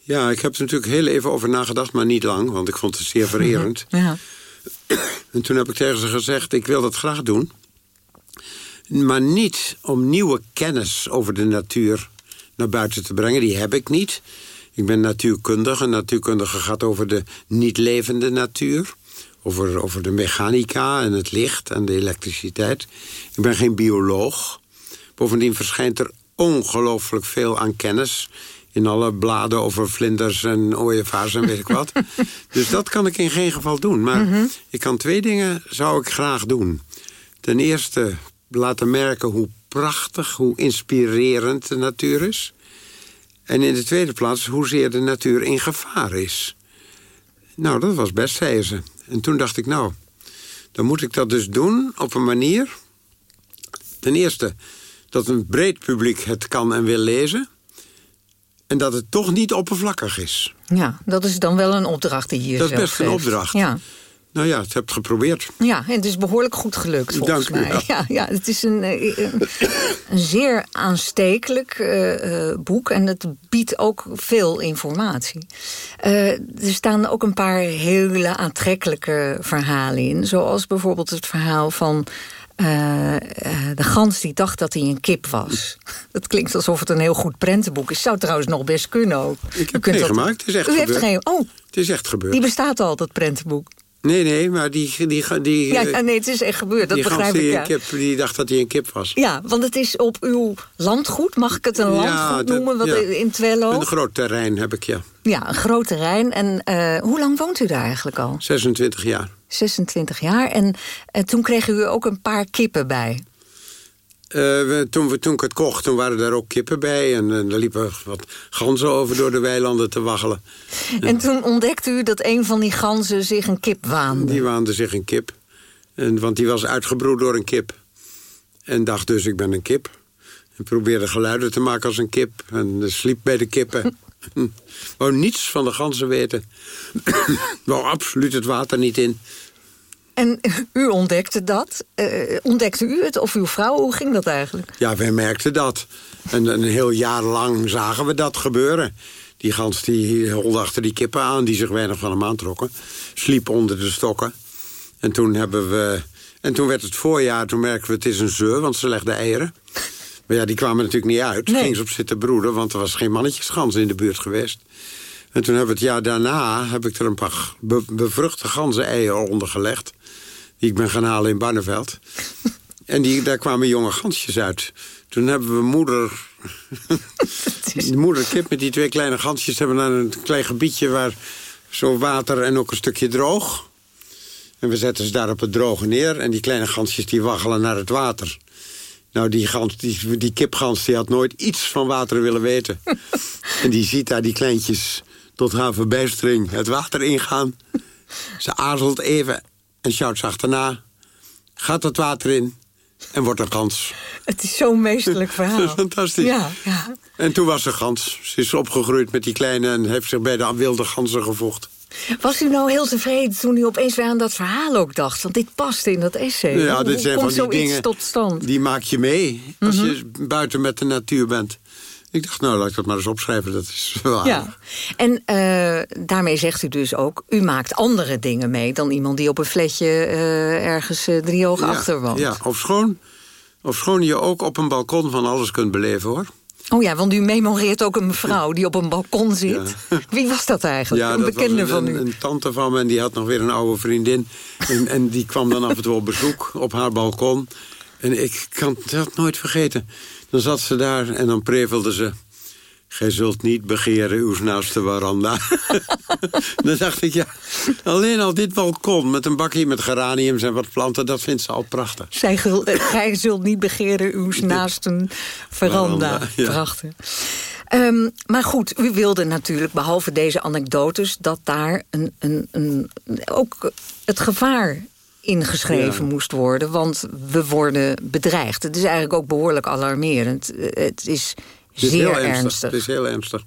Ja, ik heb er natuurlijk heel even over nagedacht, maar niet lang. Want ik vond het zeer vererend. Ja. En toen heb ik tegen ze gezegd, ik wil dat graag doen. Maar niet om nieuwe kennis over de natuur naar buiten te brengen. Die heb ik niet. Ik ben natuurkundige. En natuurkundige gaat over de niet levende natuur. Over, over de mechanica en het licht en de elektriciteit. Ik ben geen bioloog. Bovendien verschijnt er ongelooflijk veel aan kennis in alle bladen over vlinders en ooievaars en weet ik wat. dus dat kan ik in geen geval doen. Maar Mhm. ik kan twee dingen zou ik graag doen. Ten eerste laten merken hoe prachtig, hoe inspirerend de natuur is. En in de tweede plaats hoezeer de natuur in gevaar is. Nou, dat was best, zei ze. En toen dacht ik, nou, dan moet ik dat dus doen op een manier... ten eerste dat een breed publiek het kan en wil lezen... en dat het toch niet oppervlakkig is. Ja, dat is dan wel een opdracht die je Dat is best een opdracht. Ja. Nou ja, het hebt geprobeerd. Ja, en het is behoorlijk goed gelukt volgens Dank mij. Ja, ja, het is een, eh, een, een zeer aanstekelijk eh, eh, boek en het biedt ook veel informatie. Eh, er staan ook een paar hele aantrekkelijke verhalen in. Zoals bijvoorbeeld het verhaal van eh, eh, de gans die dacht dat hij een kip was. Dat klinkt alsof het een heel goed prentenboek is. Zou trouwens nog best kunnen ook. Ik heb het meegemaakt, het is echt U heeft geen, oh, Het is echt gebeurd. die bestaat al, dat prentenboek. Nee, nee, maar die... die, die Ja, eh, ja, nee, het is echt gebeurd, dat begrijp ik. die, Ja. kip, die dacht dat hij een kip was. Ja, want het is op uw landgoed. Mag ik het een landgoed dat- noemen wat ja. in Twello? Een groot terrein heb ik, ja. Ja, een groot terrein. En eh, hoe lang woont u daar eigenlijk al? 26 jaar. 26 jaar. En eh, toen kreeg u ook een paar kippen bij. Eh, toen, we, toen ik het kocht, toen waren daar ook kippen bij. En, en er liepen wat ganzen over door de weilanden te waggelen. En toen ontdekte u dat een van die ganzen zich een kip waande. Die waande zich een kip. En, want die was uitgebroed door een kip. En dacht dus, ik ben een kip. En probeerde geluiden te maken als een kip. En sliep bij de kippen. Wou niets van de ganzen weten. Wou absoluut het water niet in. En u ontdekte dat. Eh, ontdekte u het of uw vrouw? Hoe ging dat eigenlijk? Ja, wij merkten dat. En een heel jaar lang zagen we dat gebeuren. Die gans die holde achter die kippen aan, die zich weinig van hem aantrokken. Sliep onder de stokken. En toen hebben we... En toen werd het voorjaar, toen merkten we het is een zeur, want ze legde eieren. Maar ja, die kwamen natuurlijk niet uit. Toen ging ze op zitten broeden, want er was geen mannetjesgans in de buurt geweest. En toen hebben we het jaar daarna, heb ik er een paar be- bevruchte ganzen-eieren onder gelegd. Die ik ben gaan halen in Barneveld. En die, daar kwamen jonge gansjes uit. Toen hebben we moeder... de moeder kip met die twee kleine gansjes... hebben naar een klein gebiedje waar zo water en ook een stukje droog. En we zetten ze daar op het droge neer. En die kleine gansjes die waggelen naar het water. Nou, die, gans, die, die kipgans die had nooit iets van water willen weten. en die ziet daar die kleintjes tot haar verbijstering het water ingaan. Ze aarzelt even en sjouwt ze achterna. Gaat het water in en wordt een gans. Het is zo'n meesterlijk verhaal. Fantastisch. Ja, ja. En toen was ze gans. Ze is opgegroeid met die kleine en heeft zich bij de wilde ganzen gevoegd. Was u nou heel tevreden toen u opeens weer aan dat verhaal ook dacht? Want dit past in dat essay. Ja, Hoe- dit zijn van die dingen tot stand? die maak je mee als Mhm. je buiten met de natuur bent. Ik dacht, nou, laat ik dat maar eens opschrijven. Dat is wel aardig. Ja, en eh, daarmee zegt u dus ook... u maakt andere dingen mee dan iemand die op een fletje eh, ergens eh, drie ogen Ja, achter woont. Ja, ofschoon, ofschoon je ook op een balkon van alles kunt beleven, hoor. Oh ja, want u memoreert ook een mevrouw die op een balkon zit. Wie was dat eigenlijk? Ja, een dat bekende van u? een tante van me en die had nog weer een oude vriendin. En, en die kwam dan af en toe op bezoek op haar balkon. En ik kan dat nooit vergeten. Dan zat ze daar en dan prevelde ze... Gij zult niet begeren uw naaste veranda. dan dacht ik, ja, alleen al dit balkon met een bakje met geraniums en wat planten... dat vindt ze al prachtig. Zij Gij zult niet begeren uw naast een veranda. Veranda, ja. Prachtig. Ehm, maar goed, u wilde natuurlijk, behalve deze anekdotes... dat daar een, een, een, ook het gevaar ingeschreven Ja. moest worden. Want we worden bedreigd. Het is eigenlijk ook behoorlijk alarmerend. Het is Het is zeer heel ernstig. ernstig. Het is heel ernstig.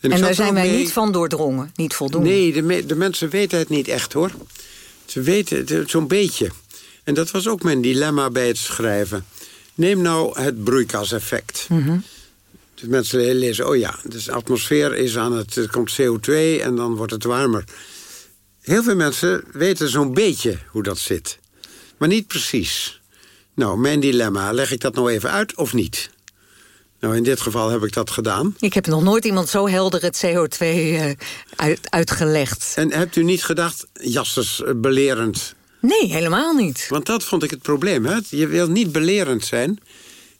En, daar zijn wij mee- niet van doordrongen. Niet voldoende. Nee, de, me- de mensen weten het niet echt, hoor. Ze weten het zo'n beetje. En dat was ook mijn dilemma bij het schrijven. Neem nou het broeikaseffect. Dus mensen lezen, oh ja, dus de atmosfeer is aan het... Er komt CO2 en dan wordt het warmer. Heel veel mensen weten zo'n beetje hoe dat zit. Maar niet precies. Nou, mijn dilemma, leg ik dat nou even uit of niet? Nou, in dit geval heb ik dat gedaan. Ik heb nog nooit iemand zo helder het CO2 uh, uit, uitgelegd. En hebt u niet gedacht, jassers, uh, belerend? Nee, helemaal niet. Want dat vond ik het probleem. Hè? Je wil niet belerend zijn.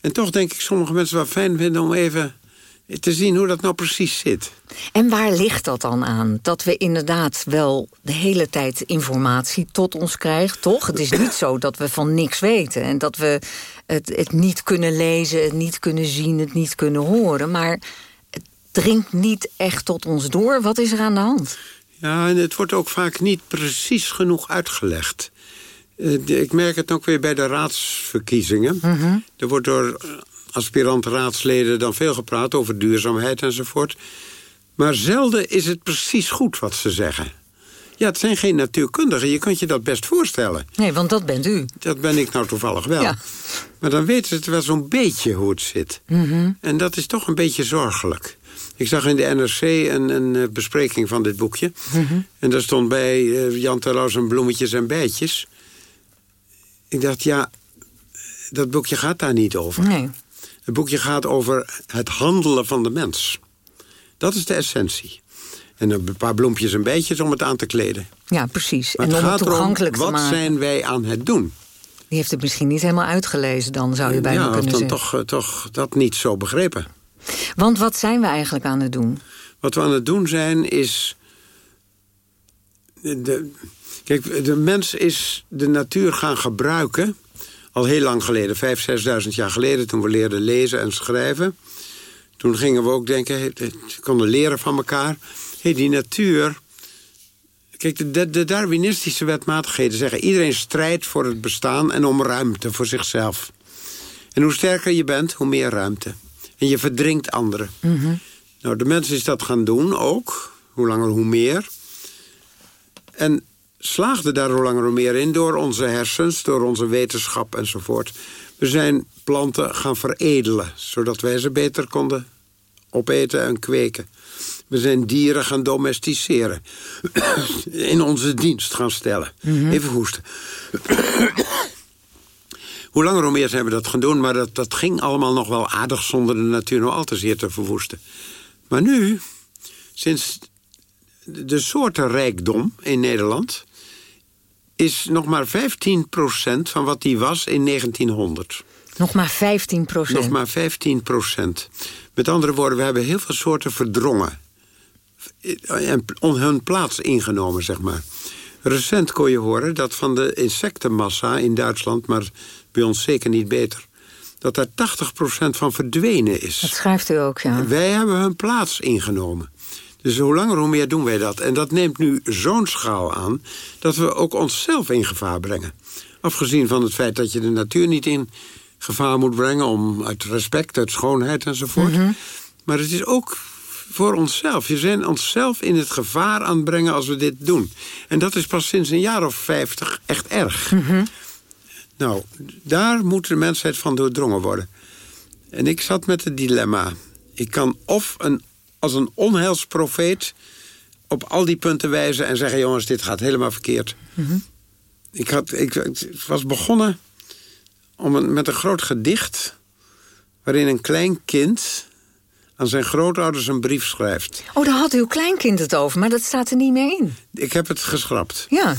En toch denk ik sommige mensen wel fijn vinden om even te zien hoe dat nou precies zit. En waar ligt dat dan aan? Dat we inderdaad wel de hele tijd informatie tot ons krijgen, toch? Het is niet zo dat we van niks weten en dat we het, het niet kunnen lezen, het niet kunnen zien, het niet kunnen horen. Maar het dringt niet echt tot ons door. Wat is er aan de hand? Ja, en het wordt ook vaak niet precies genoeg uitgelegd. Uh, ik merk het ook weer bij de raadsverkiezingen. Mm -hmm. Er wordt door aspirant-raadsleden dan veel gepraat over duurzaamheid enzovoort. Maar zelden is het precies goed wat ze zeggen. Ja, het zijn geen natuurkundigen. Je kunt je dat best voorstellen. Nee, want dat bent u. Dat ben ik nou toevallig wel. Ja. Maar dan weten ze het wel zo'n beetje hoe het zit. Mm -hmm. En dat is toch een beetje zorgelijk. Ik zag in de NRC een, een bespreking van dit boekje. Mm -hmm. En daar stond bij uh, Jan Terlouw en bloemetjes en bijtjes. Ik dacht, ja, dat boekje gaat daar niet over. Nee. Het boekje gaat over het handelen van de mens. Dat is de essentie. En een paar bloempjes en bijtjes om het aan te kleden. Ja, precies. Maar en het om gaat het toegankelijk erom, te wat maken. zijn wij aan het doen? Die heeft het misschien niet helemaal uitgelezen dan, zou je bijna ja, kunnen dan zeggen. toch, uh, toch dat niet zo begrepen. Want wat zijn we eigenlijk aan het doen? Wat we aan het doen zijn is... De, kijk, de mens is de natuur gaan gebruiken... al heel lang geleden, vijf, zesduizend jaar geleden... toen we leerden lezen en schrijven. Toen gingen we ook denken, we konden leren van elkaar. hey, die natuur... Kijk, de, Darwinistische wetmatigheden zeggen... iedereen strijdt voor het bestaan en om ruimte voor zichzelf. En hoe sterker je bent, hoe meer ruimte. En je verdringt anderen. Mm -hmm. Nou, de mens is dat gaan doen ook. Hoe langer, hoe meer. En slaagde daar hoe langer, hoe meer in... door onze hersens, door onze wetenschap enzovoort. We zijn planten gaan veredelen... zodat wij ze beter konden opeten en kweken. We zijn dieren gaan domesticeren. In onze dienst gaan stellen. Mhm. Mm -hmm. Even hoesten. Hoe langer hoe meer zijn we dat gaan doen... maar dat, dat ging allemaal nog wel aardig... zonder de natuur nog al te zeer te verwoesten. Maar nu, sinds de soortenrijkdom in Nederland... is nog maar 15% van wat die was in 1900. Nog maar 15 procent? Nog maar 15 procent. Met andere woorden, we hebben heel veel soorten verdrongen. En hun plaats ingenomen, zeg maar. Recent kon je horen dat van de insectenmassa in Duitsland... maar bij ons zeker niet beter... dat daar 80% van verdwenen is. Dat schrijft u ook, ja. Wij hebben hun plaats ingenomen. Dus hoe langer hoe meer doen wij dat. En dat neemt nu zo'n schaal aan... dat we ook onszelf in gevaar brengen. Afgezien van het feit dat je de natuur niet in gevaar moet brengen... om uit respect, uit schoonheid enzovoort. Mhm. Maar het is ook voor onszelf. Je zijn onszelf in het gevaar aan het brengen als we dit doen. En dat is pas sinds een jaar of vijftig echt erg. Mm-hmm. Nou, daar moet de mensheid van doordrongen worden. En ik zat met het dilemma. Ik kan of een, als een onheilsprofeet op al die punten wijzen... en zeggen, jongens, dit gaat helemaal verkeerd. Mm-hmm. Ik, had, ik, ik was begonnen om een, met een groot gedicht... waarin een klein kind aan zijn grootouders een brief schrijft. Oh, daar had uw kleinkind het over, maar dat staat er niet meer in. Ik heb het geschrapt. Ja.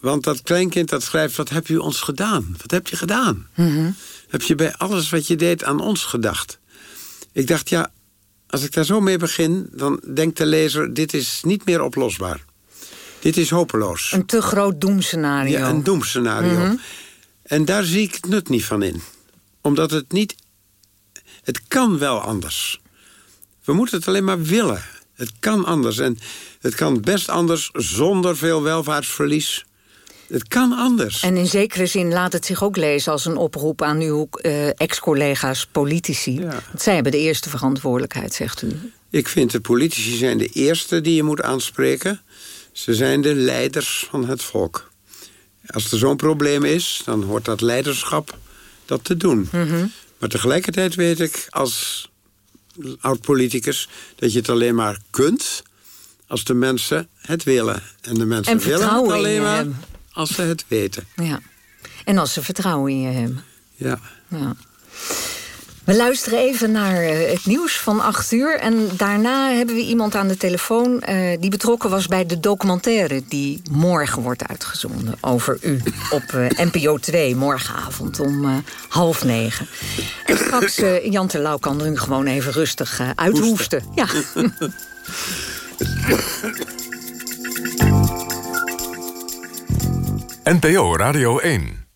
Want dat kleinkind dat schrijft, wat heb u ons gedaan? Wat heb je gedaan? Mm-hmm. Heb je bij alles wat je deed aan ons gedacht? Ik dacht, ja, als ik daar zo mee begin... dan denkt de lezer, dit is niet meer oplosbaar. Dit is hopeloos. Een te groot doemscenario. Ja, een doemscenario. Mm-hmm. En daar zie ik het nut niet van in. Omdat het niet... Het kan wel anders. We moeten het alleen maar willen. Het kan anders. En het kan best anders zonder veel welvaartsverlies. Het kan anders. En in zekere zin laat het zich ook lezen als een oproep aan uw uh, ex-collega's politici. Ja. Want zij hebben de eerste verantwoordelijkheid, zegt u. Ik vind de politici zijn de eerste die je moet aanspreken. Ze zijn de leiders van het volk. Als er zo'n probleem is, dan hoort dat leiderschap dat te doen. Mm -hmm. Maar tegelijkertijd weet ik, als oud-politicus... dat je het alleen maar kunt als de mensen het willen. En de mensen En willen het alleen maar hebben. Als ze het weten. Ja. En als ze vertrouwen in je hebben. Ja. Ja. We luisteren even naar eh, het nieuws van 8 uur. En daarna hebben we iemand aan de telefoon eh, die betrokken was bij de documentaire die morgen wordt uitgezonden over u op eh, NPO 2 morgenavond om half negen. En straks Jan Terlouw kan nu gewoon even rustig uithoesten. Ja. NPO Radio 1.